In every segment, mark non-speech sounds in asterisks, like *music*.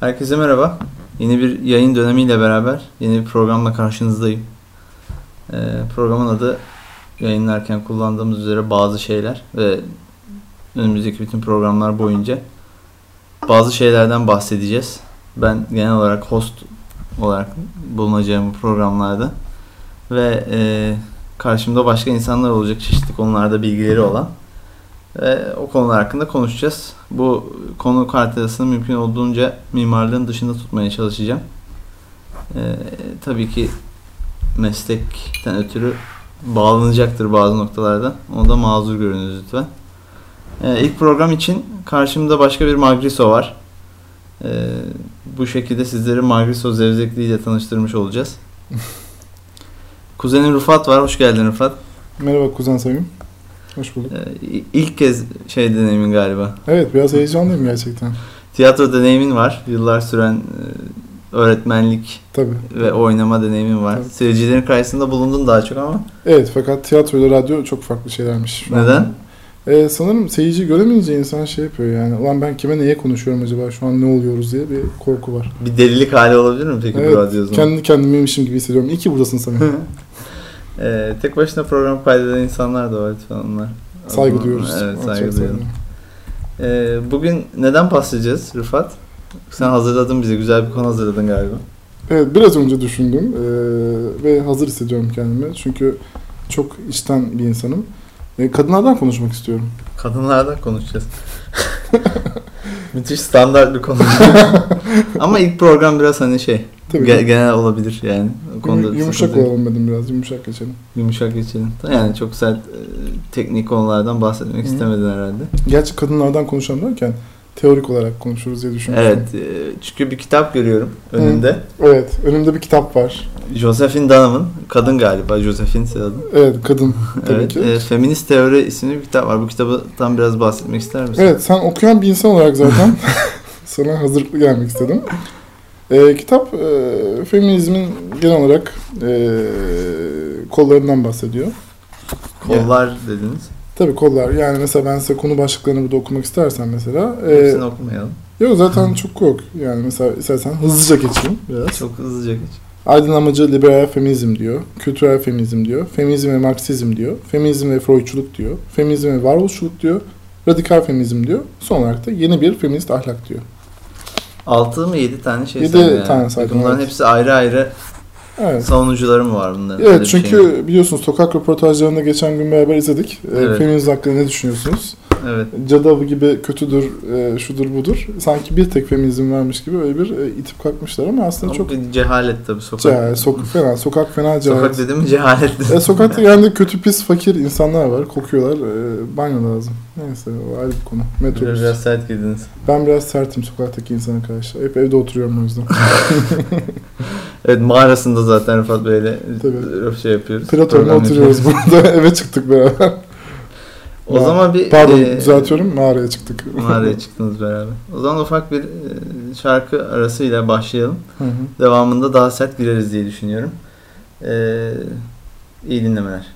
Herkese merhaba. Yeni bir yayın dönemiyle beraber yeni bir programla karşınızdayım. Ee, programın adı yayınlarken kullandığımız üzere bazı şeyler ve önümüzdeki bütün programlar boyunca bazı şeylerden bahsedeceğiz. Ben genel olarak host olarak bulunacağım bu programlarda ve e, karşımda başka insanlar olacak çeşitli konularda bilgileri olan ve o konular hakkında konuşacağız. Bu konu haritasını mümkün olduğunca mimarlığın dışında tutmaya çalışacağım. Ee, tabii ki meslekten ötürü bağlanacaktır bazı noktalarda. Onu da mazur görünüz lütfen. Ee, ilk program için karşımda başka bir Magriso var. Ee, bu şekilde sizleri Magriso zevzekliğiyle tanıştırmış olacağız. *laughs* Kuzenin Rıfat var. Hoş geldin Rıfat. Merhaba kuzen Sayın. Hoş bulduk. Ee, ilk kez şey deneyimin galiba. Evet biraz heyecanlıyım gerçekten. Tiyatro deneyimin var. Yıllar süren e, öğretmenlik Tabii. ve oynama deneyimin var. Tabii. Seyircilerin karşısında bulundun daha çok ama. Evet fakat tiyatro ile radyo çok farklı şeylermiş. şu Neden? Ee, sanırım seyirci göremeyince insan şey yapıyor yani. Ulan ben kime neye konuşuyorum acaba şu an ne oluyoruz diye bir korku var. Bir delilik hali olabilir mi peki bu Evet, radyo o zaman? kendi kendimeymişim gibi hissediyorum. İyi ki buradasın Samim. *laughs* Ee, tek başına program kaydeden insanlar da var lütfen onlar. saygı Onlar- duyuyoruz. Evet saygı duyuyorum. Ee, bugün neden bahsedeceğiz Rıfat? Sen hazırladın bize. Güzel bir konu hazırladın galiba. Evet biraz önce düşündüm ee, ve hazır hissediyorum kendimi. Çünkü çok içten bir insanım. Ee, kadınlardan konuşmak istiyorum. Kadınlardan konuşacağız. *laughs* *laughs* Müthiş standart bir konu. *laughs* Ama ilk program biraz hani şey Tabii. ge- genel olabilir yani. O konuda Yum- yumuşak olalım dedim biraz. Yumuşak geçelim. Yumuşak geçelim. Yani çok sert e, teknik konulardan bahsetmek Hı. istemedin herhalde. Gerçi kadınlardan konuşalım derken teorik olarak konuşuruz diye düşünmüştüm. Evet. e, çünkü bir kitap görüyorum önünde. Evet, önümde bir kitap var. Josephine Dunham'ın, kadın galiba Josephine adı. Evet, kadın *laughs* tabii Evet, ki. e, Feminist Teori isimli bir kitap var. Bu kitabı biraz bahsetmek ister misin? Evet, sen okuyan bir insan olarak zaten *laughs* *laughs* sana hazırlıklı gelmek istedim. Ee, kitap e, feminizmin genel olarak e, kollarından bahsediyor. Kollar dediniz. Tabii kollar. Yani mesela ben size konu başlıklarını burada okumak istersen mesela. E, Hepsini okumayalım. yok zaten çok yok. Yani mesela istersen hızlıca geçeyim biraz. Çok hızlıca geç. Aydınlanmacı liberal feminizm diyor. Kültürel feminizm diyor. Feminizm ve Marksizm diyor. Feminizm ve Freudçuluk diyor. Feminizm ve varoluşçuluk diyor. Radikal feminizm diyor. Son olarak da yeni bir feminist ahlak diyor. 6 mı 7 tane şey Yedi saydım yani. tane saydım, Bunların evet. hepsi ayrı ayrı Evet. savunucuları mı var bunların? Evet çünkü şey biliyorsunuz sokak röportajlarında geçen gün beraber izledik. Ee, Evet. Feminizm hakkında ne düşünüyorsunuz? Evet. Cadı gibi kötüdür, e, şudur budur. Sanki bir tek feminizm varmış gibi öyle bir e, itip kalkmışlar ama aslında Ama çok cehalet tabii sokak. cehalet, sokak fena, sokak fena cehalet. Sokak dedim cehalet. E, sokakta *laughs* yani kötü pis fakir insanlar var. Kokuyorlar. E, banyo lazım. Neyse o ayrı bir konu. Metrobüs. Biraz, biraz sert girdiniz. Ben biraz sertim sokaktaki insana karşı. Hep evde oturuyorum o yüzden. *laughs* Evet mağarasında zaten Rıfat Bey'le Tabii. şey yapıyoruz. Platon'da oturuyoruz burada. *laughs* Eve çıktık beraber. O zaman bir Pardon e, düzeltiyorum. Mağaraya çıktık. mağaraya *laughs* çıktınız beraber. O zaman ufak bir e, şarkı arasıyla başlayalım. Hı hı. Devamında daha sert gireriz diye düşünüyorum. Ee, iyi dinlemeler.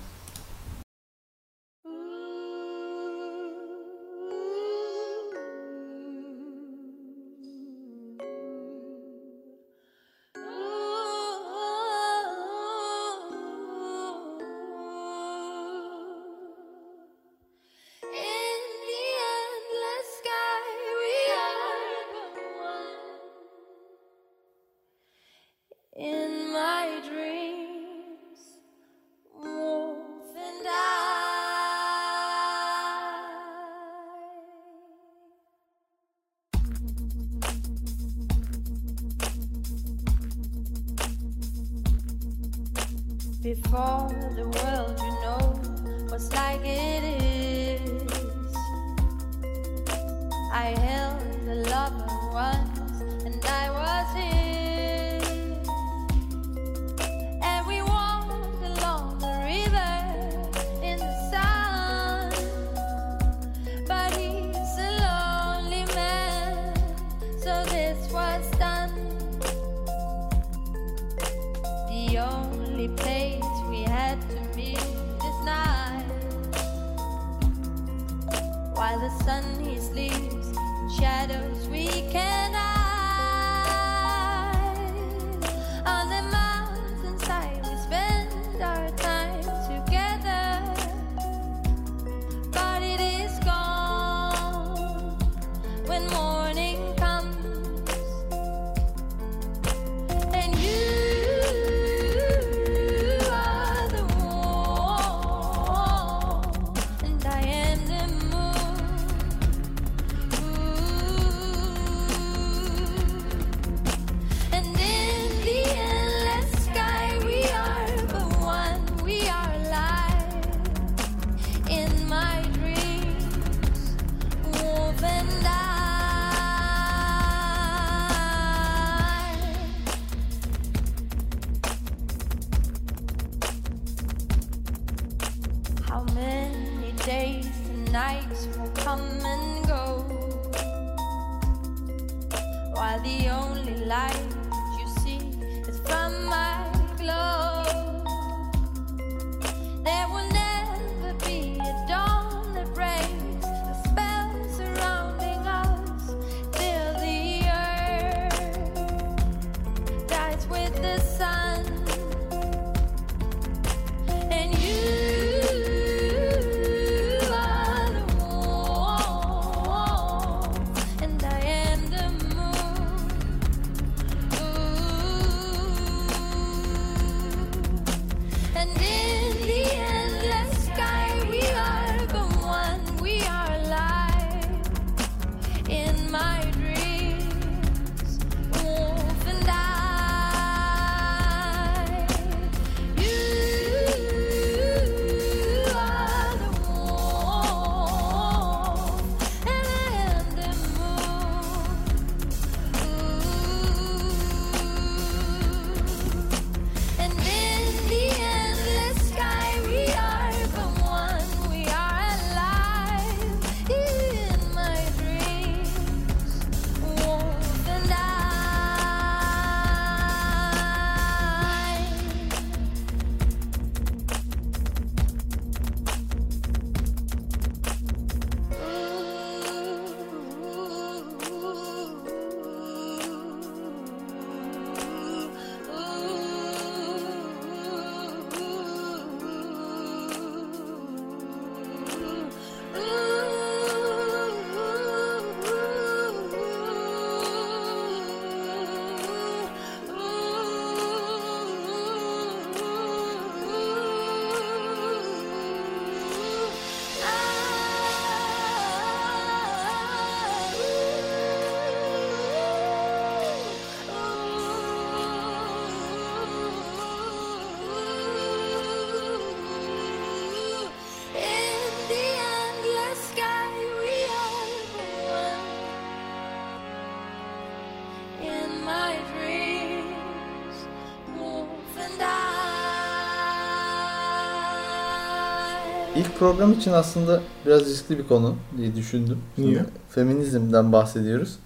İlk program için aslında biraz riskli bir konu diye düşündüm. Şimdi Niye? Feminizmden bahsediyoruz.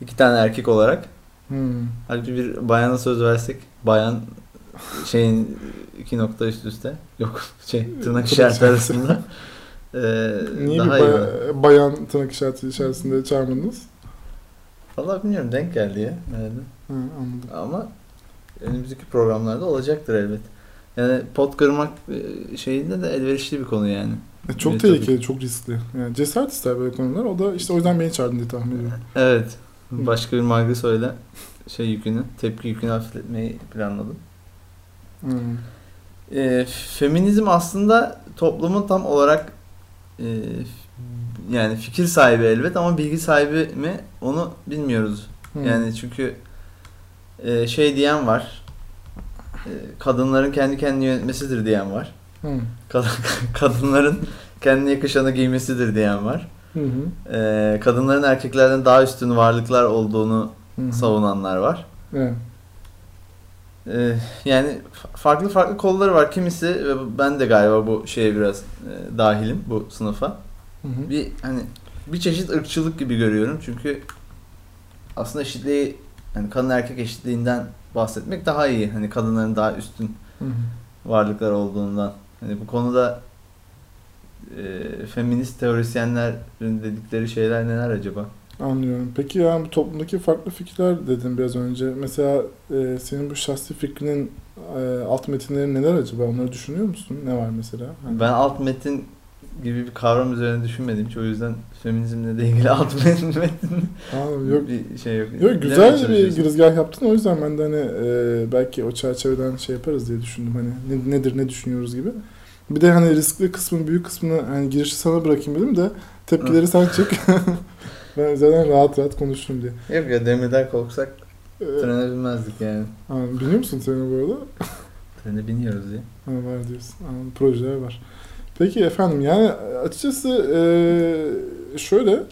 İki tane erkek olarak. Hmm. Halbuki bir bayana söz versek bayan şeyin iki nokta üst üste yok şey tırnak işareti arasında *laughs* ee, Niye daha bir iyi. baya- bayan tırnak işareti içerisinde çağırmadınız? Vallahi bilmiyorum denk geldi ya. herhalde. Ha, anladım. Ama önümüzdeki programlarda olacaktır elbet. Yani pot kırmak e, şeyinde de elverişli bir konu yani. E, çok Evet, tehlikeli, çok riskli. Yani cesaret ister böyle konular. O da işte o yüzden beni çağırdın diye tahmin ediyorum. Evet. Başka bir Margriso'yla şey yükünü, tepki yükünü hafifletmeyi planladım. Hmm. E, feminizm aslında toplumun tam olarak e, yani fikir sahibi elbet ama bilgi sahibi mi onu bilmiyoruz. Hmm. Yani çünkü e, şey diyen var. E, kadınların kendi kendini yönetmesidir diyen var. Kad- *laughs* kadınların kendine yakışanı giymesidir diyen var. Hı hı. E, kadınların erkeklerden daha üstün varlıklar olduğunu Hı hı. savunanlar var. Evet. E, yani fa- farklı farklı kolları var. Kimisi ve ben de galiba bu şeye biraz e, dahilim bu sınıfa. Hı hı. Bir hani bir çeşit ırkçılık gibi görüyorum çünkü aslında eşitliği hani kadın erkek eşitliğinden bahsetmek daha iyi. Hani kadınların daha üstün Hı hı. varlıklar olduğundan. Hani bu konuda e, feminist teorisyenlerin dedikleri şeyler neler acaba? Anlıyorum. Peki yani bu toplumdaki farklı fikirler dedin biraz önce. Mesela e, senin bu şahsi fikrinin e, alt metinleri neler acaba? Onları düşünüyor musun? Ne var mesela? Hani- Ben alt metin gibi bir kavram üzerine düşünmedim hiç o yüzden feminizmle de ilgili *laughs* alt Aa, yok. bir şey yok. Yok güzel bir girizgah yaptın. O yüzden ben de hani e, belki o çerçeveden şey yaparız diye düşündüm. Hani ne- nedir ne düşünüyoruz gibi. Bir de hani riskli kısmını, büyük kısmını hani girişi sana bırakayım dedim de tepkileri sen *laughs* çek. *laughs* ben zaten rahat rahat konuşurum diye. Yok ya demirden korksak Ee, trene binmezdik yani. ha, biliyor musun seni bu arada? Trene biniyoruz diye. Ha, var diyorsun. Anladım. Projeler var. Peki efendim yani açıkçası e, şöyle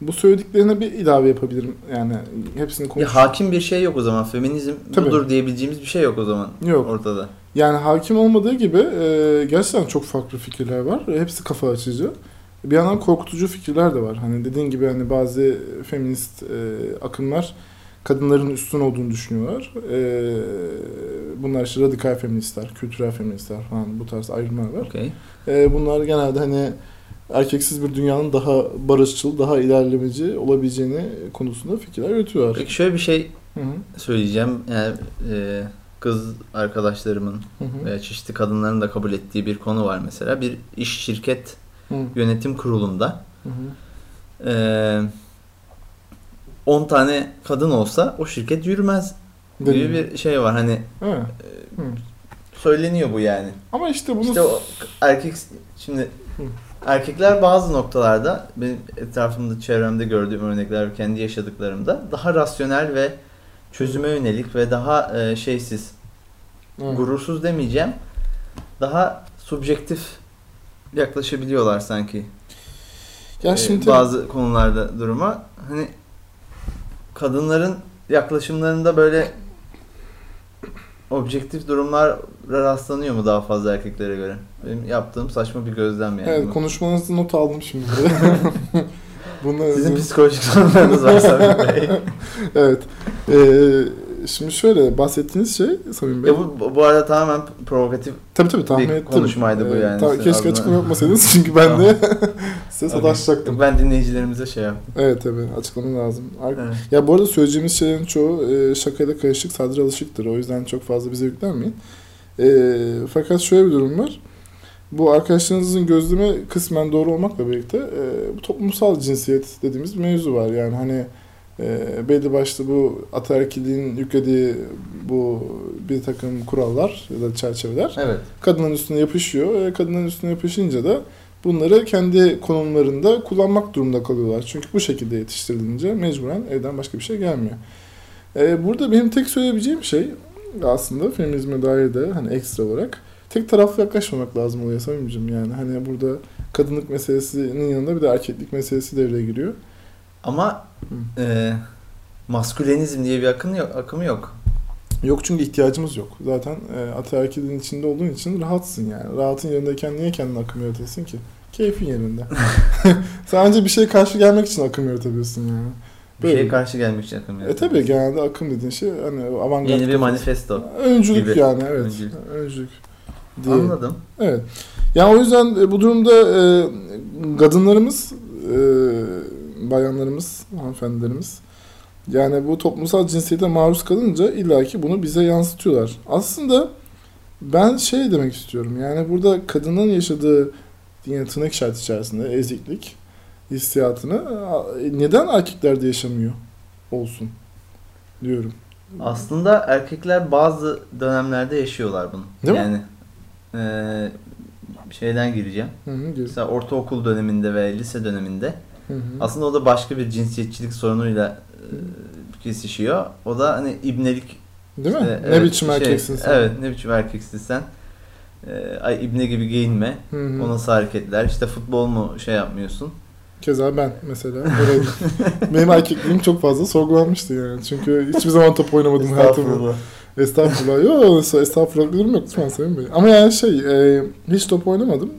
bu söylediklerine bir ilave yapabilirim. Yani hepsini konuş. Ya hakim bir şey yok o zaman. Feminizm Tabii. budur diyebileceğimiz bir şey yok o zaman Yok. ortada. Yani hakim olmadığı gibi e, gerçekten çok farklı fikirler var. Hepsi kafa açıcı. bir yandan korkutucu fikirler de var. Hani dediğin gibi hani bazı feminist e, akımlar kadınların üstün olduğunu düşünüyorlar. E, bunlar işte radikal feministler, kültürel feministler falan bu tarz ayrımlar var. Okey. E, bunlar genelde hani erkeksiz bir dünyanın daha barışçıl, daha ilerlemeci olabileceğini konusunda fikirler üretiyorlar. Peki şöyle bir şey Hı hı, söyleyeceğim. Yani e, kız arkadaşlarımın hı hı, veya çeşitli kadınların da kabul ettiği bir konu var mesela. Bir iş şirket hı yönetim kurulunda hı, hı. e, 10 tane kadın olsa o şirket yürümez gibi Deniyor. bir şey var. Hani Ha, hı. söyleniyor bu yani. Ama işte bunu İşte o erkek şimdi Hı. erkekler bazı noktalarda benim etrafımda çevremde gördüğüm örnekler kendi yaşadıklarımda daha rasyonel ve çözüme yönelik ve daha e, şeysiz Ha. gurursuz demeyeceğim daha subjektif yaklaşabiliyorlar sanki ya e, şimdi bazı konularda duruma hani kadınların yaklaşımlarında böyle objektif durumlar rastlanıyor mu daha fazla erkeklere göre? Benim yaptığım saçma bir gözlem yani. Evet bu. konuşmanızı not aldım şimdi. *laughs* Bunu Sizin psikolojik sorunlarınız var Samim *laughs* Bey. Evet. Ee, şimdi şöyle bahsettiğiniz şey Samim Bey. Ya bu, bu- bu arada tamamen provokatif tabii tabii tahmin bir ettim. konuşmaydı bu Ee, yani. ta- keşke açıklama yapmasaydınız çünkü ben de *laughs* size sataşacaktım. ben dinleyicilerimize şey yaptım. Evet tabii açıklama lazım. Evet. Ya bu arada söyleyeceğimiz şeylerin çoğu e, şakayla karışık, sadri alışıktır. O yüzden çok fazla bize yüklenmeyin. E, fakat şöyle bir durum var. Bu arkadaşlarınızın gözlemi kısmen doğru olmakla birlikte e, bu toplumsal cinsiyet dediğimiz mevzu var. Yani hani e, belli başlı bu ataerkilliğin yüklediği bu bir takım kurallar ya da çerçeveler Evet. kadının üstüne yapışıyor. E, kadının üstüne yapışınca da bunları kendi konumlarında kullanmak durumunda kalıyorlar. Çünkü bu şekilde yetiştirilince mecburen evden başka bir şey gelmiyor. E, burada benim tek söyleyebileceğim şey aslında feminizme dair de hani ekstra olarak tek taraflı yaklaşmamak lazım oluyor Samimciğim yani. Hani burada kadınlık meselesinin yanında bir de erkeklik meselesi devreye giriyor. Ama e, maskülenizm diye bir akım yok. Akımı yok. Yok çünkü ihtiyacımız yok. Zaten e, ataerkilliğin içinde olduğun için rahatsın yani. Rahatın yerindeyken niye kendine akım yaratasın ki? Keyfin yerinde. *laughs* *laughs* Sadece bir şey karşı gelmek için akım yaratabiliyorsun yani. Bir Böyle. şeye karşı gelmek için akım E yok. tabi genelde akım dediğin şey hani avantgard. Yeni bir manifesto. Öncülük gibi. yani evet. Öncülük. Öncülük. diye. Anladım. Evet. Yani o yüzden e, bu durumda e, kadınlarımız, e, bayanlarımız, hanımefendilerimiz yani bu toplumsal cinsiyete maruz kalınca illaki bunu bize yansıtıyorlar. Aslında ben şey demek istiyorum. Yani burada kadının yaşadığı yine tırnak işareti içerisinde eziklik hissiyatını neden erkeklerde yaşamıyor olsun diyorum. Aslında erkekler bazı dönemlerde yaşıyorlar bunu. Değil mi? yani e, şeyden gireceğim. Hı hı, gez- Mesela ortaokul döneminde ve lise döneminde hı hı. aslında o da başka bir cinsiyetçilik sorunuyla e, kesişiyor. O da hani ibnelik Değil mi? işte, ne evet, biçim şey, erkeksin sen? Evet ne biçim erkeksin sen. E, ay ibne gibi giyinme. Hı hı. O nasıl hareketler? İşte futbol mu şey yapmıyorsun? Keza ben mesela. *laughs* Benim erkekliğim çok fazla sorgulanmıştı yani. Çünkü hiçbir zaman top oynamadım hayatımda. Estağfurullah. Yok estağfurullah bir durum yok lütfen Sayın Bey. Ama yani şey e, hiç top oynamadım.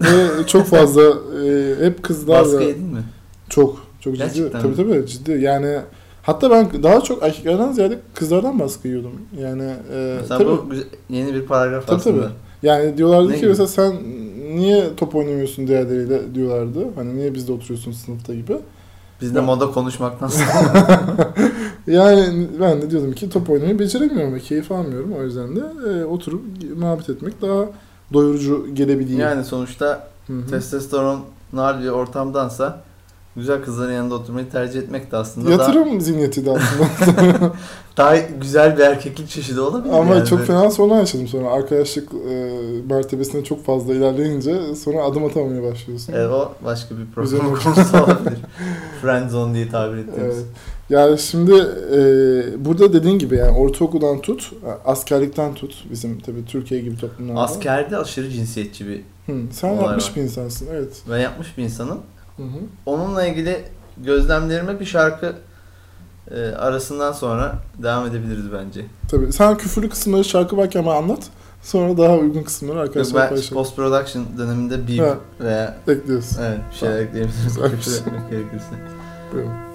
Ve çok fazla e, hep kızlarla Baskı yedin mi? çok çok ciddi. Tabii mi? tabii ciddi. Yani hatta ben daha çok erkeklerden ziyade kızlardan baskı yiyordum. Yani e, Mesela tabii. bu güzel- yeni bir paragraf Tabii, aslında. tabii. Yani diyorlardı Ne ki gibi? mesela sen niye top oynamıyorsun diğerleriyle diyorlardı. Hani niye bizde oturuyorsun sınıfta gibi. Biz de moda konuşmaktan *laughs* Yani ben de diyordum ki top oynamayı beceremiyorum ve keyif almıyorum. O yüzden de e, oturup muhabbet etmek daha doyurucu gelebiliyor. Yani sonuçta Hı hı. testosteron nar bir ortamdansa güzel kızların yanında oturmayı tercih etmek de aslında daha, Yatırım zihniyetiydi aslında. *laughs* daha güzel bir erkeklik çeşidi olabilir. Ama yani. çok fena sorun yaşadım sonra. Arkadaşlık e, mertebesine çok fazla ilerleyince sonra adım atamamaya başlıyorsun. Evet, o başka bir olmuş. konusu olabilir. Friend zone diye tabir ettiğimiz. Evet. Yani şimdi e, burada dediğin gibi yani ortaokuldan tut, askerlikten tut bizim tabii Türkiye gibi toplumlarda. Askerde aşırı cinsiyetçi bir Hı, sen yapmış var. bir insansın evet. ben yapmış bir insanım. Hı hı. Onunla ilgili gözlemlerime bir şarkı e, arasından sonra devam edebiliriz bence. Tabii sen küfürlü kısımları şarkı varken bana anlat. Sonra daha uygun kısımları arkadaşlar ben paylaşalım. post production döneminde bir veya Ekliyorsun. evet bir şeyler Tamam. ekleyebiliriz. Küfür etmek gerekirse. Buyurun.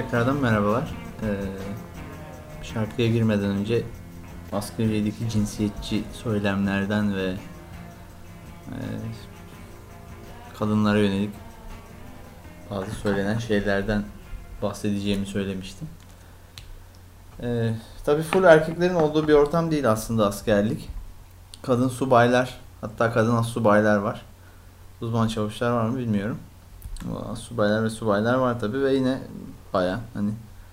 Tekrardan merhabalar. Ee, şarkıya girmeden önce askeriyedeki cinsiyetçi söylemlerden ve e, kadınlara yönelik bazı söylenen şeylerden bahsedeceğimi söylemiştim. Ee, tabii full erkeklerin olduğu bir ortam değil aslında askerlik. Kadın subaylar, hatta kadın astsubaylar var. Uzman çavuşlar var mı bilmiyorum. Subaylar ve subaylar var tabii ve yine baya hani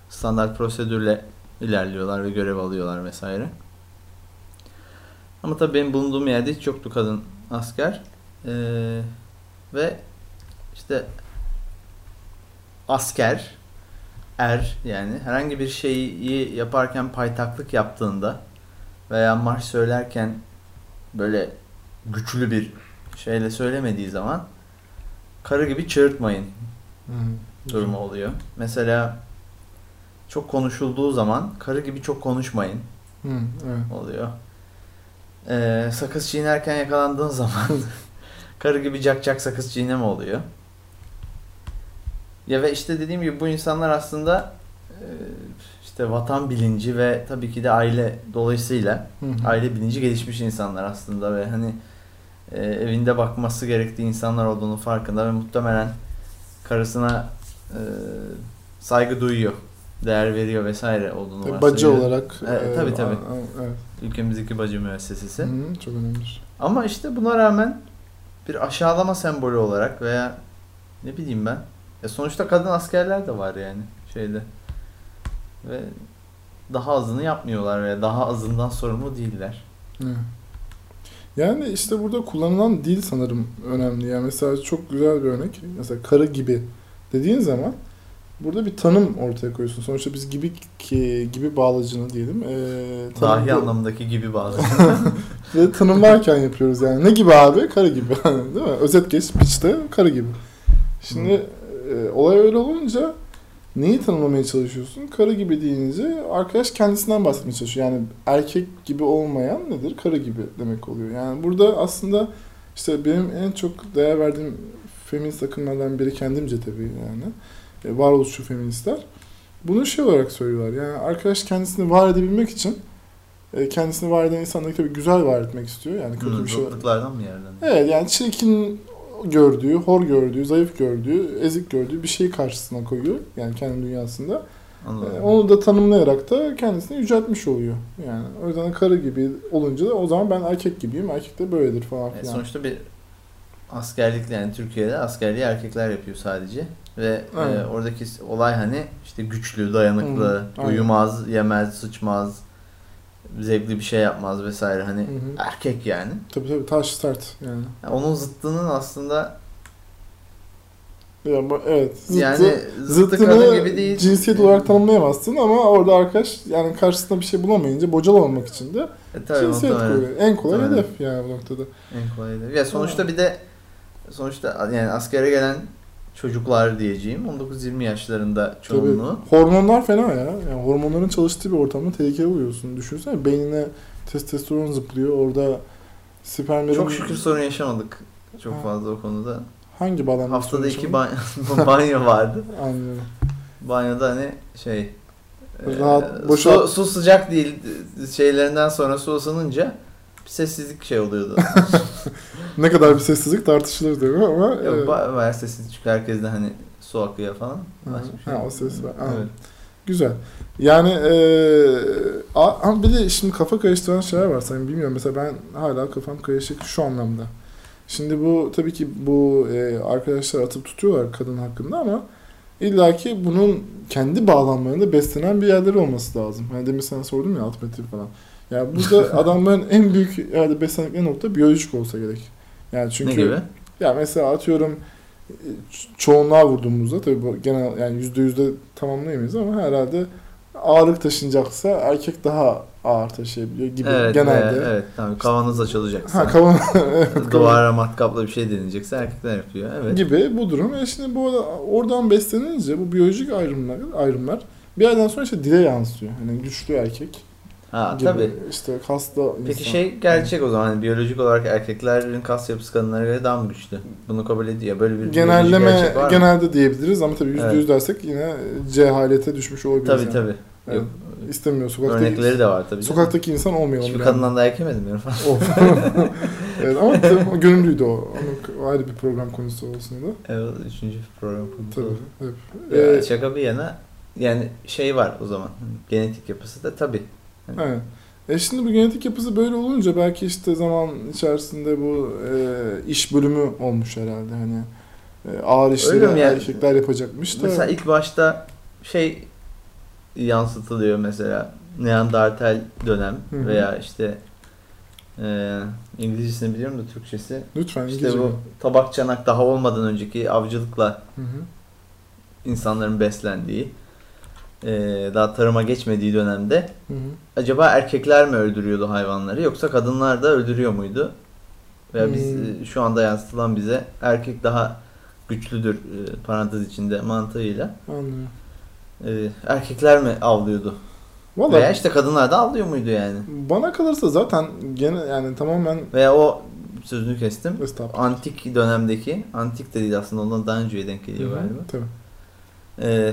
standart prosedürle ilerliyorlar ve görev alıyorlar vesaire. Ama tabii benim bulunduğum yerde hiç yoktu kadın asker. Ee, ve işte asker er yani herhangi bir şeyi yaparken paytaklık yaptığında veya marş söylerken böyle güçlü bir şeyle söylemediği zaman karı gibi çığırtmayın durumu oluyor. Mesela çok konuşulduğu zaman karı gibi çok konuşmayın Hı, evet. oluyor. Ee, sakız çiğnerken yakalandığın *laughs* zaman karı gibi cak cak sakız çiğneme oluyor. Ya ve işte dediğim gibi bu insanlar aslında e, işte vatan bilinci ve tabii ki de aile dolayısıyla Hı hı. aile bilinci gelişmiş insanlar aslında ve hani e, evinde bakması gerektiği insanlar olduğunu farkında ve muhtemelen karısına e, saygı duyuyor, değer veriyor vesaire olduğunu Tabii bacı olarak. Evet, e, tabii, tabii. a- a- Evet. Ülkemizdeki bacı müessesesi. Hı, çok önemlidir. Ama işte buna rağmen bir aşağılama sembolü olarak veya ne bileyim ben. Ya sonuçta kadın askerler de var yani şeyde. Ve daha azını yapmıyorlar veya daha azından sorumlu değiller. Hı. Yani işte burada kullanılan dil sanırım önemli. Yani mesela çok güzel bir örnek. Mesela karı gibi dediğin zaman burada bir tanım ortaya koyuyorsun. Sonuçta biz gibi ki, gibi bağlacını diyelim. E, Dahi anlamındaki gibi bazı. *laughs* Ve tanımlarken yapıyoruz yani. Ne gibi abi? Karı gibi. *laughs* Değil mi? Özet geç, piçte karı gibi. Şimdi e, olay öyle olunca neyi tanımlamaya çalışıyorsun? Karı gibi deyince arkadaş kendisinden bahsetmeye çalışıyor. Yani erkek gibi olmayan nedir? Karı gibi demek oluyor. Yani burada aslında işte benim en çok değer verdiğim feminist akımlardan biri kendimce tabii yani. E, varoluşçu feministler. Bunu şey olarak söylüyorlar. Yani arkadaş kendisini var edebilmek için e, kendisini var eden insanları tabii güzel var etmek istiyor. Yani kötü Hı, bir şey. Zıtlıklardan mı yerden? Evet yani çirkin gördüğü, hor gördüğü, zayıf gördüğü, ezik gördüğü bir şeyi karşısına koyuyor. Yani kendi dünyasında. Anladım. E, onu da tanımlayarak da kendisini yüceltmiş oluyor. Yani o yüzden karı gibi olunca da o zaman ben erkek gibiyim. Erkek de böyledir falan E, filan. sonuçta bir askerlik yani Türkiye'de askerliği erkekler yapıyor sadece. Ve e, oradaki olay hani işte güçlü, dayanıklı, Hı, aynen. uyumaz, yemez, sıçmaz, zevkli bir şey yapmaz vesaire hani Hı hı. erkek yani. Tabii tabii taş sert yani. Yani onun zıttının aslında Yani, evet. Zıttı, yani zıttı kadın gibi değil. cinsiyet olarak tanımlayamazsın ama orada arkadaş yani karşısında bir şey bulamayınca bocalamamak için de E, tabii cinsiyet koyuyor. En kolay Muhtemelen. hedef yani bu noktada. En kolay hedef. Ya sonuçta bir de sonuçta yani askere gelen çocuklar diyeceğim 19-20 yaşlarında çoğunluğu. Tabii. Hormonlar fena ya. Yani hormonların çalıştığı bir ortamda tehlikeli oluyorsun. Düşünsene beynine testosteron zıplıyor. Orada spermlerin... Çok şükür sorun yaşamadık çok Ha. fazla o konuda. Hangi bağlamda Haftada iki banyo, *laughs* banyo vardı. *laughs* Anlıyorum. Banyoda hani şey Rahat, e, boşalt- su, su sıcak değil şeylerinden sonra su ısınınca bir sessizlik şey oluyordu. *laughs* *laughs* Ne kadar bir sessizlik tartışılır değil mi? Ama Yok, e, ba- bayağı sessiz çünkü herkes de hani su akıyor falan. Başka bir şey Ha, o ses var. Evet. güzel. Yani e, ama bir de şimdi kafa karıştıran şeyler var. Sen bilmiyorum. Mesela ben hala kafam karışık şu anlamda. Şimdi bu tabii ki bu e, arkadaşlar atıp tutuyorlar kadın hakkında ama illaki bunun kendi bağlamlarında beslenen bir yerleri olması lazım. Hani demin sana sordum ya alternatif falan. Yani burada *laughs* adamların en büyük herhalde beslendikleri nokta biyolojik olsa gerek. Yani çünkü Ne gibi? ya mesela atıyorum çoğunluğa vurduğumuzda tabii bu genel yani yüzde yüzde tamamlayamayız ama herhalde ağırlık taşınacaksa erkek daha ağır taşıyabiliyor gibi Evet, genelde. e, evet tamam kavanoz açılacaksa. Ha kavan *laughs* evet, Duvara matkapla bir şey denilecekse erkekler yapıyor. Evet. gibi bu durum. E şimdi bu oradan beslenince bu biyolojik ayrımlar ayrımlar bir yerden sonra işte dile yansıyor. Hani güçlü erkek Ha gibi. tabii. İşte kaslı Peki insan. şey gerçek o zaman hani biyolojik olarak erkeklerin kas yapısı kadınlara göre daha mı güçlü? Bunu kabul ediyor. Böyle bir Genelleme genelde diyebiliriz ama tabii yüzde Evet. yüz dersek yine cehalete düşmüş olabiliriz. Tabii yani. tabii. Evet. Yok. İstemiyor sokaktaki, Örnekleri de var tabii. canım. sokaktaki insan olmayalım. Hiçbir yani. kadından dayak yemedim ya falan. *laughs* Evet, ama tabii gönüllüydü o. Onun ayrı bir program konusu olsun da. Evet, üçüncü program konusu Tabii. Ya, Ee, şaka bir yana yani şey var o zaman genetik yapısı da tabii. Evet. E şimdi bu genetik yapısı böyle olunca belki işte zaman içerisinde bu e, iş bölümü olmuş herhalde hani e, ağır işleri yani? erkekler yapacakmış da. Mesela ilk başta şey yansıtılıyor mesela Neandertal dönem Hı hı. veya işte e, İngilizcesini biliyorum da Türkçesi. Lütfen İşte İngilizce. bu tabak çanak daha olmadan önceki avcılıkla Hı hı. insanların beslendiği e, daha tarıma geçmediği dönemde Hı hı. acaba erkekler mi öldürüyordu hayvanları yoksa kadınlar da öldürüyor muydu? Veya biz Hmm. e, şu anda yansıtılan bize erkek daha güçlüdür e, parantez içinde mantığıyla. Anlıyorum. E, erkekler mi avlıyordu? Valla Veya işte kadınlar da avlıyor muydu yani? bana kalırsa zaten gene yani tamamen Veya o sözünü kestim. Antik dönemdeki, antik de değil aslında ondan daha önceye denk geliyor galiba. Tabii. E,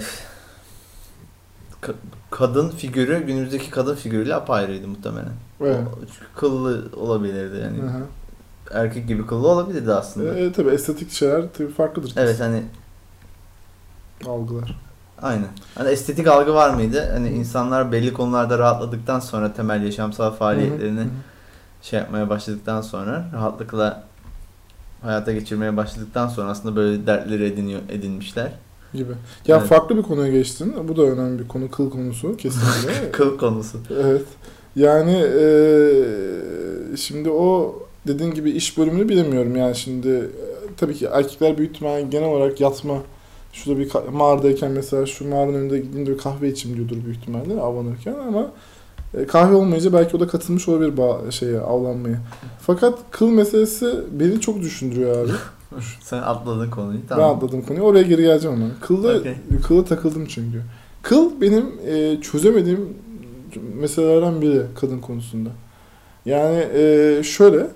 ka- kadın figürü günümüzdeki kadın figürüyle apayrıydı muhtemelen. Evet. O- kıllı olabilirdi yani. Hı hı. Erkek gibi kıllı olabilirdi aslında. E, tabii estetik şeyler tabii farklıdır. Evet hani Algılar. aynen. Hani estetik algı var mıydı? Hani insanlar belli konularda rahatladıktan sonra temel yaşamsal faaliyetlerini hı, hı. şey yapmaya başladıktan sonra rahatlıkla hayata geçirmeye başladıktan sonra aslında böyle dertleri ediniyor edinmişler. Gibi. Ya Evet. farklı bir konuya geçtin. Bu da önemli bir konu. Kıl konusu kesinlikle. *laughs* Kıl konusu. Evet. Yani eee, şimdi o dediğin gibi iş bölümünü bilemiyorum yani şimdi e, tabii ki erkekler büyük ihtimalle genel olarak yatma şurada bir mağaradayken mesela şu mağaranın önünde gideyim de bir kahve içeyim diyordur büyük ihtimalle avlanırken ama e, kahve olmayınca belki o da katılmış olabilir şeye avlanmaya. Fakat kıl meselesi beni çok düşündürüyor abi. *laughs* *laughs* Sen atladın konuyu Ben tamam. atladım konuyu. Oraya geri geleceğim ama. Kılda, Okey. kıla takıldım çünkü. Kıl benim e, çözemediğim meselelerden biri kadın konusunda. Yani e, şöyle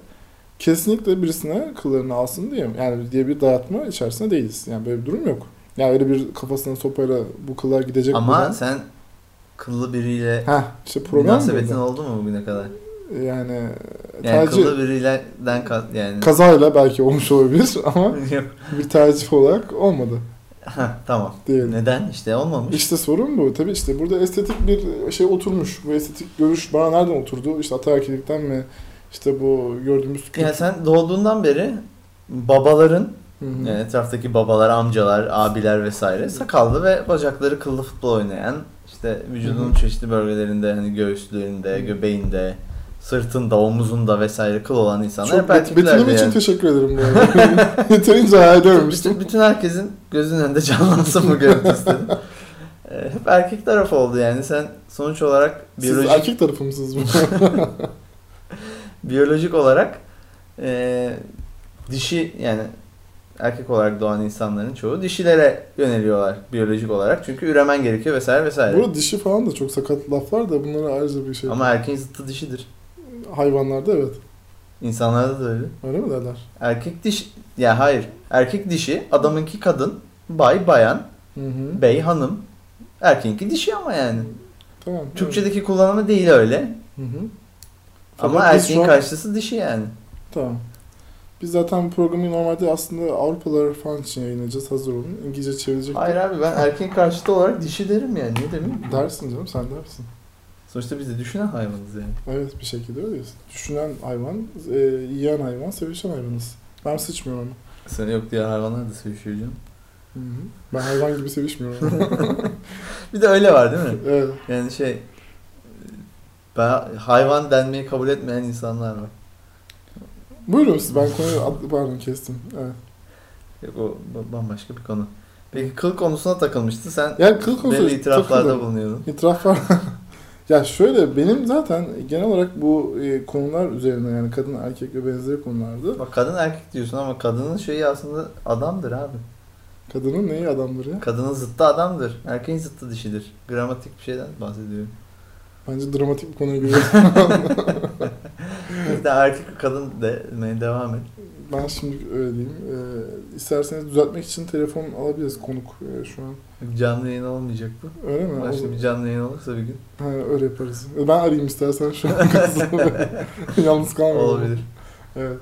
kesinlikle birisine kıllarını alsın diye yani diye bir dayatma içerisinde değiliz. Yani böyle bir durum yok. Yani öyle bir kafasına sopayla bu kıllar gidecek Ama buradan. sen kıllı biriyle Heh, işte problem münasebetin oldu mu bugüne kadar? Yani, Yani tercih kıllı biriyle den ka- yani kazayla belki olmuş olabilir *laughs* ama *laughs* bir tercih olarak olmadı Heh, tamam. diyelim. Neden? İşte olmamış. İşte sorun bu. Tabii işte burada estetik bir şey oturmuş. Bu estetik görüş bana nereden oturdu? İşte ataerkilikten mi? İşte bu gördüğümüz Yani sen doğduğundan beri babaların yani etraftaki babalar, amcalar, abiler vesaire sakallı ve bacakları kıllı futbol oynayan işte vücudunun Hı hı. çeşitli bölgelerinde hani göğüslerinde, Hı. göbeğinde, sırtında, omuzunda vesaire kıl olan insanlar Çok hep erkeklerdi betinim için yani. teşekkür ederim bu arada. *laughs* *laughs* Yeterince hayal edememiştim. bütün, bütün herkesin gözünün önünde canlansın bu görüntü istedim. *laughs* Ee, hep erkek tarafı oldu yani sen sonuç olarak Siz biyolojik erkek tarafı mısınız bu? biyolojik olarak e, dişi yani erkek olarak doğan insanların çoğu dişilere yöneliyorlar biyolojik olarak. Çünkü üremen gerekiyor vesaire vesaire. Burada dişi falan da çok sakat laflar da bunlara ayrıca bir şey. Ama erkeğin zıttı dişidir. Hayvanlarda evet. İnsanlarda da öyle. Öyle mi derler? Erkek diş ya hayır. Erkek dişi, adamınki kadın, bay bayan, Hı hı. bey hanım. Erkeğinki dişi ama yani. Tamam. evet. Türkçedeki kullanımı değil öyle. Hı hı. Ama Fakat erkeğin an- karşısı dişi yani. Tamam. Biz zaten programı normalde aslında Avrupalılar falan için yayınlayacağız. Hazır olun. İngilizce çevirecek. Hayır abi ben erkeğin karşıtı olarak dişi derim yani. Ne demek? Dersin canım sen dersin. Sonuçta biz de düşünen hayvanız yani. Evet bir şekilde öyleyiz. Düşünen hayvan, e, yiyen hayvan, sevişen hayvanız. Ben sıçmıyorum ama. Sen yok diğer hayvanlar da sevişiyor canım. Hı hı. Ben hayvan gibi sevişmiyorum. *laughs* Bir de öyle var değil mi? evet. Yani şey ben hayvan denmeyi kabul etmeyen insanlar var. Buyurun siz ben konuyu ad- pardon kestim. Evet. Yok o bambaşka bir konu. Peki kıl konusuna takılmıştın. Sen Yani kıl konusu belli itiraflarda takıldım. bulunuyordun. İtiraf var. *laughs* ya şöyle benim zaten genel olarak bu e, konular üzerine yani kadın erkek ve benzeri konularda Bak kadın erkek diyorsun ama kadının şeyi aslında adamdır abi. kadının neyi adamdır ya? Kadının zıttı adamdır. Erkeğin zıttı dişidir. Gramatik bir şeyden bahsediyorum. Bence dramatik bir konuya *laughs* giriyor. Bir de erkek kadın demeye devam et. ben şimdi öyle diyeyim. Ee, isterseniz düzeltmek için telefon alabiliriz konuk e, şu an. Canlı yayın olmayacak bu. Öyle mi? Başta Olur. bir canlı yayın olursa bir gün. Ha, öyle yaparız. Ben arayayım istersen şu an. *laughs* *laughs* Yalnız kalmayalım. Olabilir. Evet.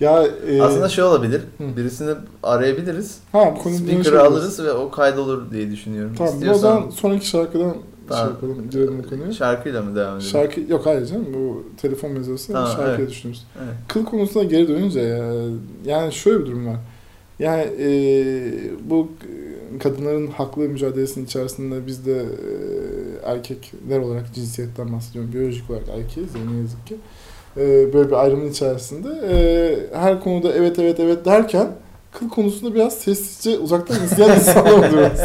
Ya e, Aslında şey olabilir. Hı. Birisini arayabiliriz. ha bu konuyu Speaker'ı şey alırız ve o kaydolur diye düşünüyorum. Tamam. İstiyorsan o zaman sonraki şarkıdan şey Tamam. yapalım. Girelim bu konuya. şarkıyla mı devam edelim? Şarkı yok hayır canım bu telefon mevzusu Tamam, şarkıya evet. düşünürüz. Evet. Kıl konusuna geri dönünce ya, yani şöyle bir durum var. Yani e, bu kadınların haklı mücadelesinin içerisinde biz de e, erkekler olarak cinsiyetten bahsediyorum. Biyolojik olarak erkeğiz ya ne yazık ki. E, böyle bir ayrımın içerisinde e, her konuda evet evet evet derken kıl konusunda biraz sessizce uzaktan izleyen *laughs* insanlar oluyoruz.